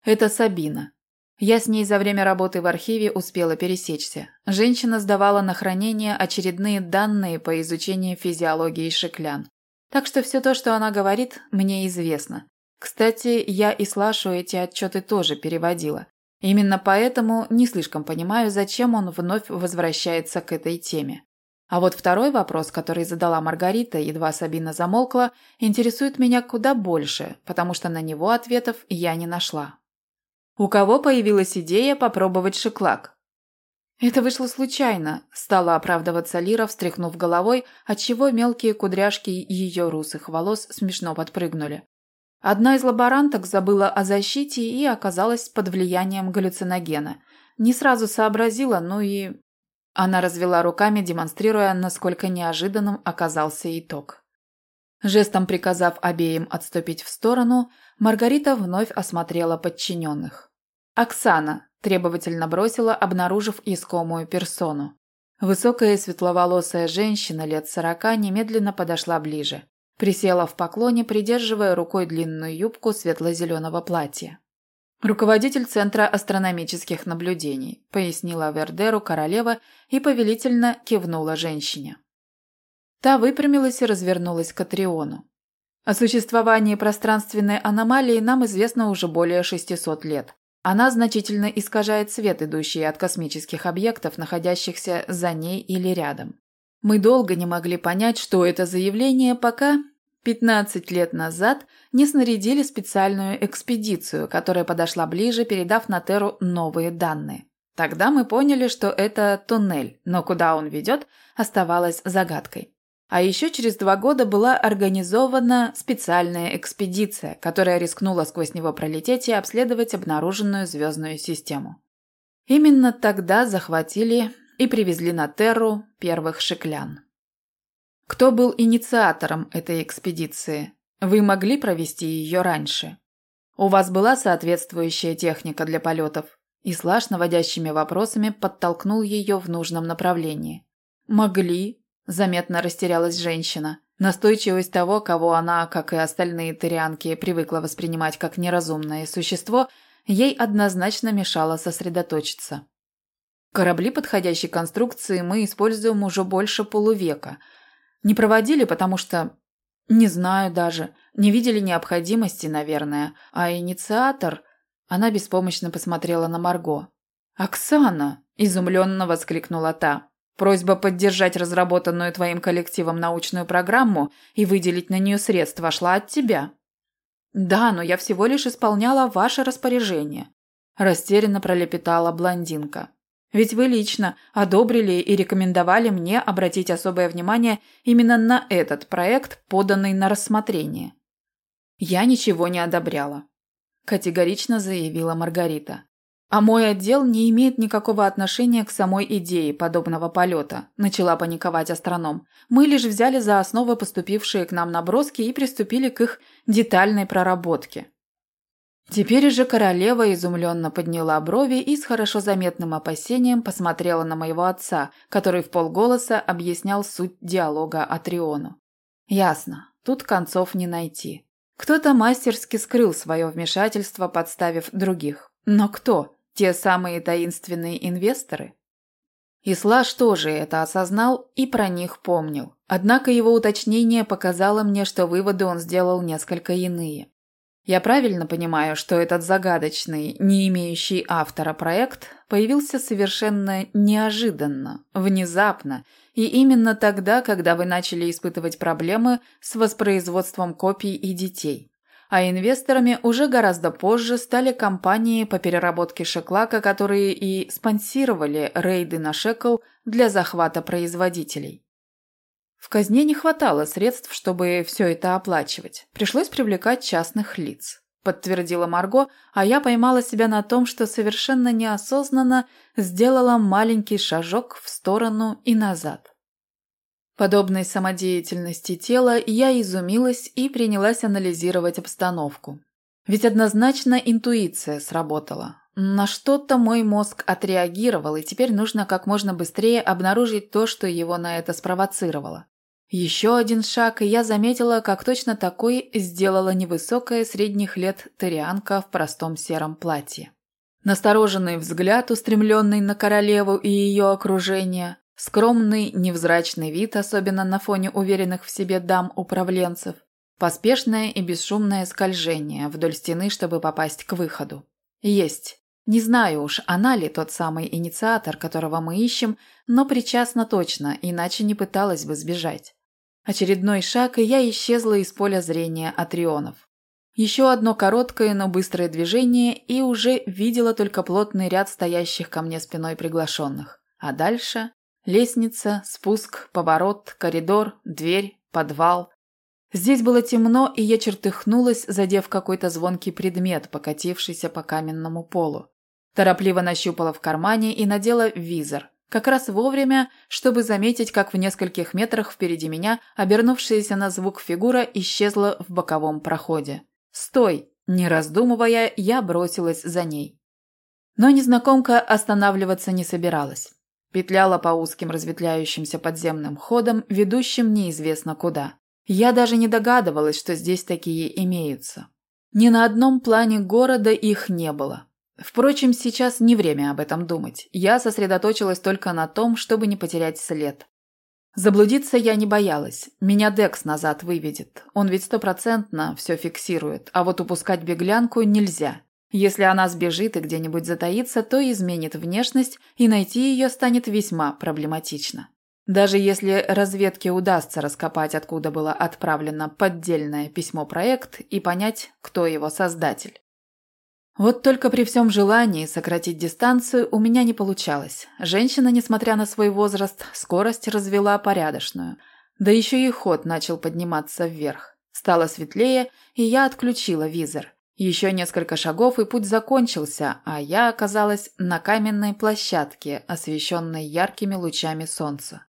Это Сабина. Я с ней за время работы в архиве успела пересечься. Женщина сдавала на хранение очередные данные по изучению физиологии шеклян. Так что все то, что она говорит, мне известно. Кстати, я и Слашу эти отчеты тоже переводила. Именно поэтому не слишком понимаю, зачем он вновь возвращается к этой теме. А вот второй вопрос, который задала Маргарита, едва Сабина замолкла, интересует меня куда больше, потому что на него ответов я не нашла. У кого появилась идея попробовать шиклак? «Это вышло случайно», – стала оправдываться Лира, встряхнув головой, отчего мелкие кудряшки ее русых волос смешно подпрыгнули. Одна из лаборанток забыла о защите и оказалась под влиянием галлюциногена. Не сразу сообразила, ну и... Она развела руками, демонстрируя, насколько неожиданным оказался итог. Жестом приказав обеим отступить в сторону, Маргарита вновь осмотрела подчиненных. «Оксана, требовательно бросила, обнаружив искомую персону. Высокая светловолосая женщина лет сорока немедленно подошла ближе. Присела в поклоне, придерживая рукой длинную юбку светло-зеленого платья. «Руководитель Центра астрономических наблюдений», – пояснила Вердеру королева и повелительно кивнула женщине. Та выпрямилась и развернулась к Атриону. О существовании пространственной аномалии нам известно уже более 600 лет. Она значительно искажает свет, идущий от космических объектов, находящихся за ней или рядом. Мы долго не могли понять, что это за явление, пока 15 лет назад не снарядили специальную экспедицию, которая подошла ближе, передав на Терру новые данные. Тогда мы поняли, что это туннель, но куда он ведет, оставалось загадкой. А еще через два года была организована специальная экспедиция, которая рискнула сквозь него пролететь и обследовать обнаруженную звездную систему. Именно тогда захватили и привезли на Терру первых шеклян. Кто был инициатором этой экспедиции? Вы могли провести ее раньше? У вас была соответствующая техника для полетов?» Ислаш наводящими вопросами подтолкнул ее в нужном направлении. «Могли», – заметно растерялась женщина. Настойчивость того, кого она, как и остальные тырианки, привыкла воспринимать как неразумное существо, ей однозначно мешала сосредоточиться. Корабли подходящей конструкции мы используем уже больше полувека. Не проводили, потому что... Не знаю даже. Не видели необходимости, наверное. А инициатор... Она беспомощно посмотрела на Марго. «Оксана!» – изумленно воскликнула та. «Просьба поддержать разработанную твоим коллективом научную программу и выделить на нее средства шла от тебя». «Да, но я всего лишь исполняла ваше распоряжение», – растерянно пролепетала блондинка. «Ведь вы лично одобрили и рекомендовали мне обратить особое внимание именно на этот проект, поданный на рассмотрение». «Я ничего не одобряла», – категорично заявила Маргарита. «А мой отдел не имеет никакого отношения к самой идее подобного полета», – начала паниковать астроном. «Мы лишь взяли за основу поступившие к нам наброски и приступили к их детальной проработке». Теперь же королева изумленно подняла брови и с хорошо заметным опасением посмотрела на моего отца, который в полголоса объяснял суть диалога Атриону. «Ясно, тут концов не найти. Кто-то мастерски скрыл свое вмешательство, подставив других. Но кто? Те самые таинственные инвесторы? Ислаш тоже это осознал и про них помнил. Однако его уточнение показало мне, что выводы он сделал несколько иные. Я правильно понимаю, что этот загадочный, не имеющий автора проект появился совершенно неожиданно, внезапно, и именно тогда, когда вы начали испытывать проблемы с воспроизводством копий и детей а инвесторами уже гораздо позже стали компании по переработке шеклака, которые и спонсировали рейды на шекл для захвата производителей. В казне не хватало средств, чтобы все это оплачивать. Пришлось привлекать частных лиц. Подтвердила Марго, а я поймала себя на том, что совершенно неосознанно сделала маленький шажок в сторону и назад. Подобной самодеятельности тела я изумилась и принялась анализировать обстановку. Ведь однозначно интуиция сработала. На что-то мой мозг отреагировал, и теперь нужно как можно быстрее обнаружить то, что его на это спровоцировало. Еще один шаг, и я заметила, как точно такой сделала невысокая средних лет тарианка в простом сером платье. Настороженный взгляд, устремленный на королеву и ее окружение, Скромный, невзрачный вид, особенно на фоне уверенных в себе дам-управленцев. Поспешное и бесшумное скольжение вдоль стены, чтобы попасть к выходу. Есть. Не знаю уж, она ли тот самый инициатор, которого мы ищем, но причастна точно, иначе не пыталась бы сбежать. Очередной шаг, и я исчезла из поля зрения Атрионов. Еще одно короткое, но быстрое движение, и уже видела только плотный ряд стоящих ко мне спиной приглашенных. А дальше Лестница, спуск, поворот, коридор, дверь, подвал. Здесь было темно, и я чертыхнулась, задев какой-то звонкий предмет, покатившийся по каменному полу. Торопливо нащупала в кармане и надела визор. Как раз вовремя, чтобы заметить, как в нескольких метрах впереди меня обернувшаяся на звук фигура исчезла в боковом проходе. «Стой!» Не раздумывая, я бросилась за ней. Но незнакомка останавливаться не собиралась. Петляла по узким разветвляющимся подземным ходам, ведущим неизвестно куда. Я даже не догадывалась, что здесь такие имеются. Ни на одном плане города их не было. Впрочем, сейчас не время об этом думать. Я сосредоточилась только на том, чтобы не потерять след. Заблудиться я не боялась. Меня Декс назад выведет. Он ведь стопроцентно все фиксирует, а вот упускать беглянку нельзя. Если она сбежит и где-нибудь затаится, то изменит внешность, и найти ее станет весьма проблематично. Даже если разведке удастся раскопать, откуда было отправлено поддельное письмо-проект и понять, кто его создатель. Вот только при всем желании сократить дистанцию у меня не получалось. Женщина, несмотря на свой возраст, скорость развела порядочную. Да еще и ход начал подниматься вверх. Стало светлее, и я отключила визор. Еще несколько шагов, и путь закончился, а я оказалась на каменной площадке, освещенной яркими лучами солнца.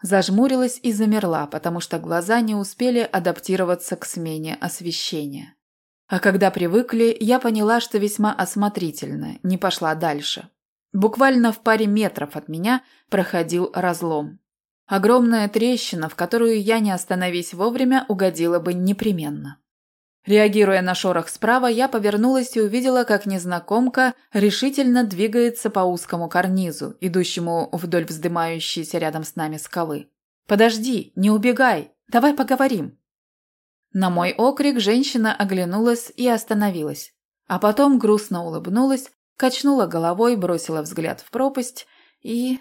Зажмурилась и замерла, потому что глаза не успели адаптироваться к смене освещения. А когда привыкли, я поняла, что весьма осмотрительно, не пошла дальше. Буквально в паре метров от меня проходил разлом. Огромная трещина, в которую я, не остановись вовремя, угодила бы непременно. Реагируя на шорох справа, я повернулась и увидела, как незнакомка решительно двигается по узкому карнизу, идущему вдоль вздымающейся рядом с нами скалы. «Подожди, не убегай, давай поговорим». На мой окрик женщина оглянулась и остановилась, а потом грустно улыбнулась, качнула головой, бросила взгляд в пропасть и...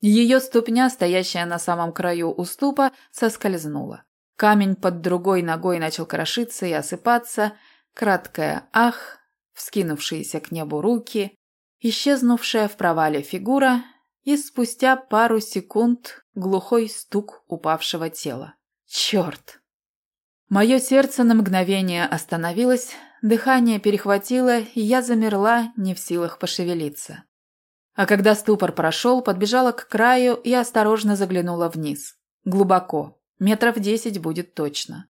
Ее ступня, стоящая на самом краю уступа, соскользнула. Камень под другой ногой начал крошиться и осыпаться. Краткое «ах», вскинувшиеся к небу руки, исчезнувшая в провале фигура и спустя пару секунд глухой стук упавшего тела. Черт! Мое сердце на мгновение остановилось, дыхание перехватило, и я замерла, не в силах пошевелиться. А когда ступор прошел, подбежала к краю и осторожно заглянула вниз. Глубоко, Метров десять будет точно.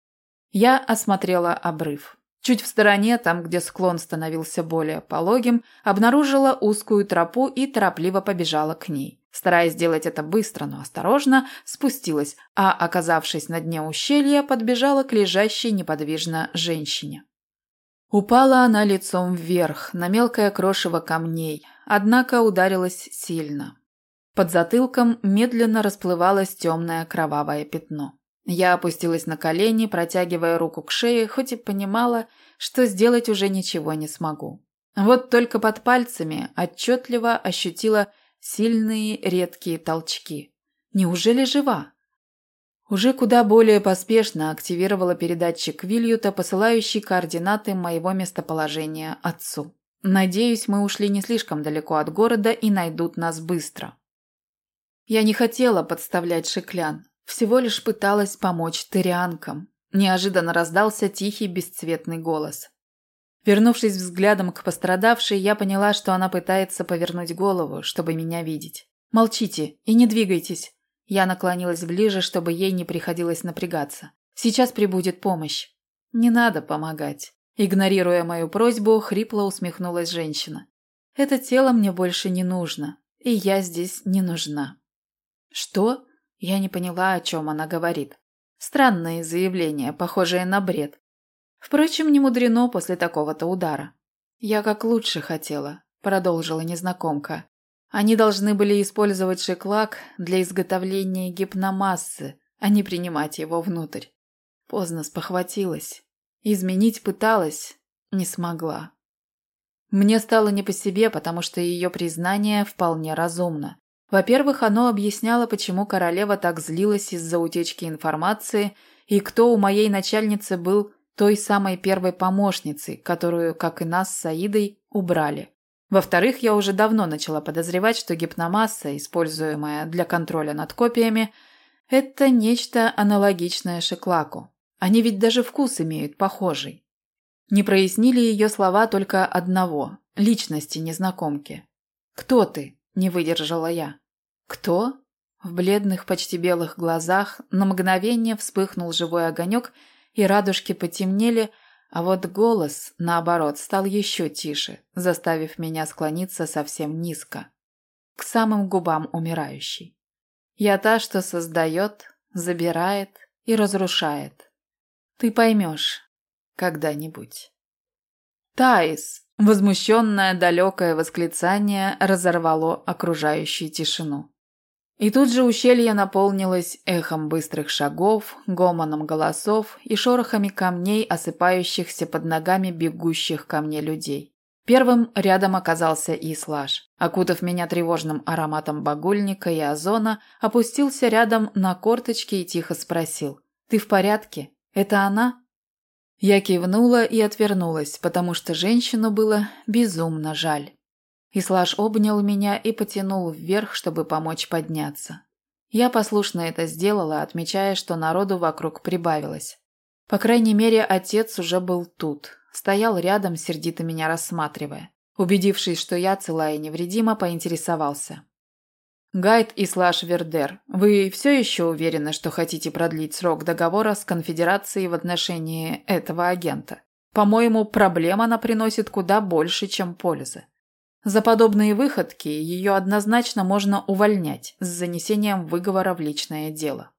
Я осмотрела обрыв. Чуть в стороне, там, где склон становился более пологим, обнаружила узкую тропу и торопливо побежала к ней. Стараясь сделать это быстро, но осторожно, спустилась, а, оказавшись на дне ущелья, подбежала к лежащей неподвижно женщине. Упала она лицом вверх, на мелкое крошево камней, однако ударилась сильно. Под затылком медленно расплывалось темное кровавое пятно. Я опустилась на колени, протягивая руку к шее, хоть и понимала, что сделать уже ничего не смогу. Вот только под пальцами отчетливо ощутила сильные редкие толчки. Неужели жива? Уже куда более поспешно активировала передатчик Вильюта, посылающий координаты моего местоположения отцу. Надеюсь, мы ушли не слишком далеко от города и найдут нас быстро. Я не хотела подставлять Шеклян, всего лишь пыталась помочь тырианкам. Неожиданно раздался тихий бесцветный голос. Вернувшись взглядом к пострадавшей, я поняла, что она пытается повернуть голову, чтобы меня видеть. «Молчите и не двигайтесь». Я наклонилась ближе, чтобы ей не приходилось напрягаться. «Сейчас прибудет помощь». «Не надо помогать». Игнорируя мою просьбу, хрипло усмехнулась женщина. «Это тело мне больше не нужно, и я здесь не нужна». «Что?» Я не поняла, о чем она говорит. Странное заявление, похожее на бред. Впрочем, не мудрено после такого-то удара. «Я как лучше хотела», – продолжила незнакомка. «Они должны были использовать шеклак для изготовления гипномассы, а не принимать его внутрь. Поздно спохватилась. Изменить пыталась, не смогла. Мне стало не по себе, потому что ее признание вполне разумно. Во-первых, оно объясняло, почему королева так злилась из-за утечки информации и кто у моей начальницы был той самой первой помощницей, которую, как и нас с Саидой, убрали. Во-вторых, я уже давно начала подозревать, что гипномасса, используемая для контроля над копиями, это нечто аналогичное шеклаку. Они ведь даже вкус имеют похожий. Не прояснили ее слова только одного – личности незнакомки. «Кто ты?» Не выдержала я. «Кто?» В бледных, почти белых глазах на мгновение вспыхнул живой огонек, и радужки потемнели, а вот голос, наоборот, стал еще тише, заставив меня склониться совсем низко, к самым губам умирающей. Я та, что создает, забирает и разрушает. Ты поймешь когда-нибудь. Таис, Возмущенное далекое восклицание разорвало окружающую тишину. И тут же ущелье наполнилось эхом быстрых шагов, гомоном голосов и шорохами камней, осыпающихся под ногами бегущих ко мне людей. Первым рядом оказался Ислаш. Окутав меня тревожным ароматом багульника и озона, опустился рядом на корточки и тихо спросил. «Ты в порядке? Это она?» Я кивнула и отвернулась, потому что женщину было безумно жаль. Ислаш обнял меня и потянул вверх, чтобы помочь подняться. Я послушно это сделала, отмечая, что народу вокруг прибавилось. По крайней мере, отец уже был тут, стоял рядом, сердито меня рассматривая. Убедившись, что я цела и невредима, поинтересовался. Гайд и Слаш Вердер, вы все еще уверены, что хотите продлить срок договора с конфедерацией в отношении этого агента? По-моему, проблем она приносит куда больше, чем пользы. За подобные выходки ее однозначно можно увольнять с занесением выговора в личное дело.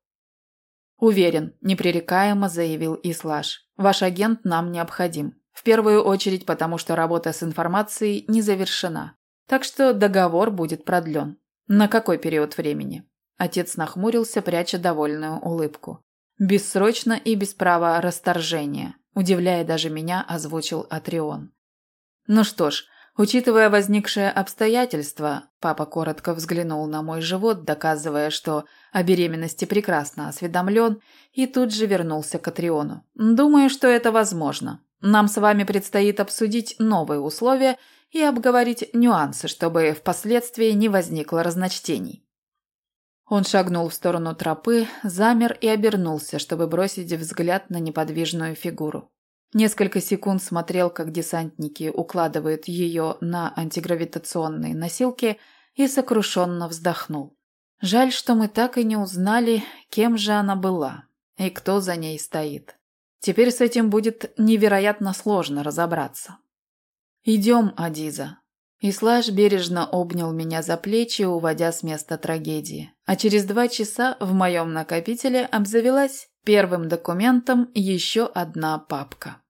«Уверен», – непререкаемо заявил Ислаш. «Ваш агент нам необходим. В первую очередь потому, что работа с информацией не завершена. Так что договор будет продлен. На какой период времени?» Отец нахмурился, пряча довольную улыбку. «Бессрочно и без права расторжения», – удивляя даже меня, озвучил Атрион. «Ну что ж, Учитывая возникшее обстоятельство, папа коротко взглянул на мой живот, доказывая, что о беременности прекрасно осведомлен, и тут же вернулся к Атриону. «Думаю, что это возможно. Нам с вами предстоит обсудить новые условия и обговорить нюансы, чтобы впоследствии не возникло разночтений». Он шагнул в сторону тропы, замер и обернулся, чтобы бросить взгляд на неподвижную фигуру. Несколько секунд смотрел, как десантники укладывают ее на антигравитационные носилки и сокрушенно вздохнул. Жаль, что мы так и не узнали, кем же она была и кто за ней стоит. Теперь с этим будет невероятно сложно разобраться. «Идем, Адиза». Ислаш бережно обнял меня за плечи, уводя с места трагедии. А через два часа в моем накопителе обзавелась Первым документом еще одна папка.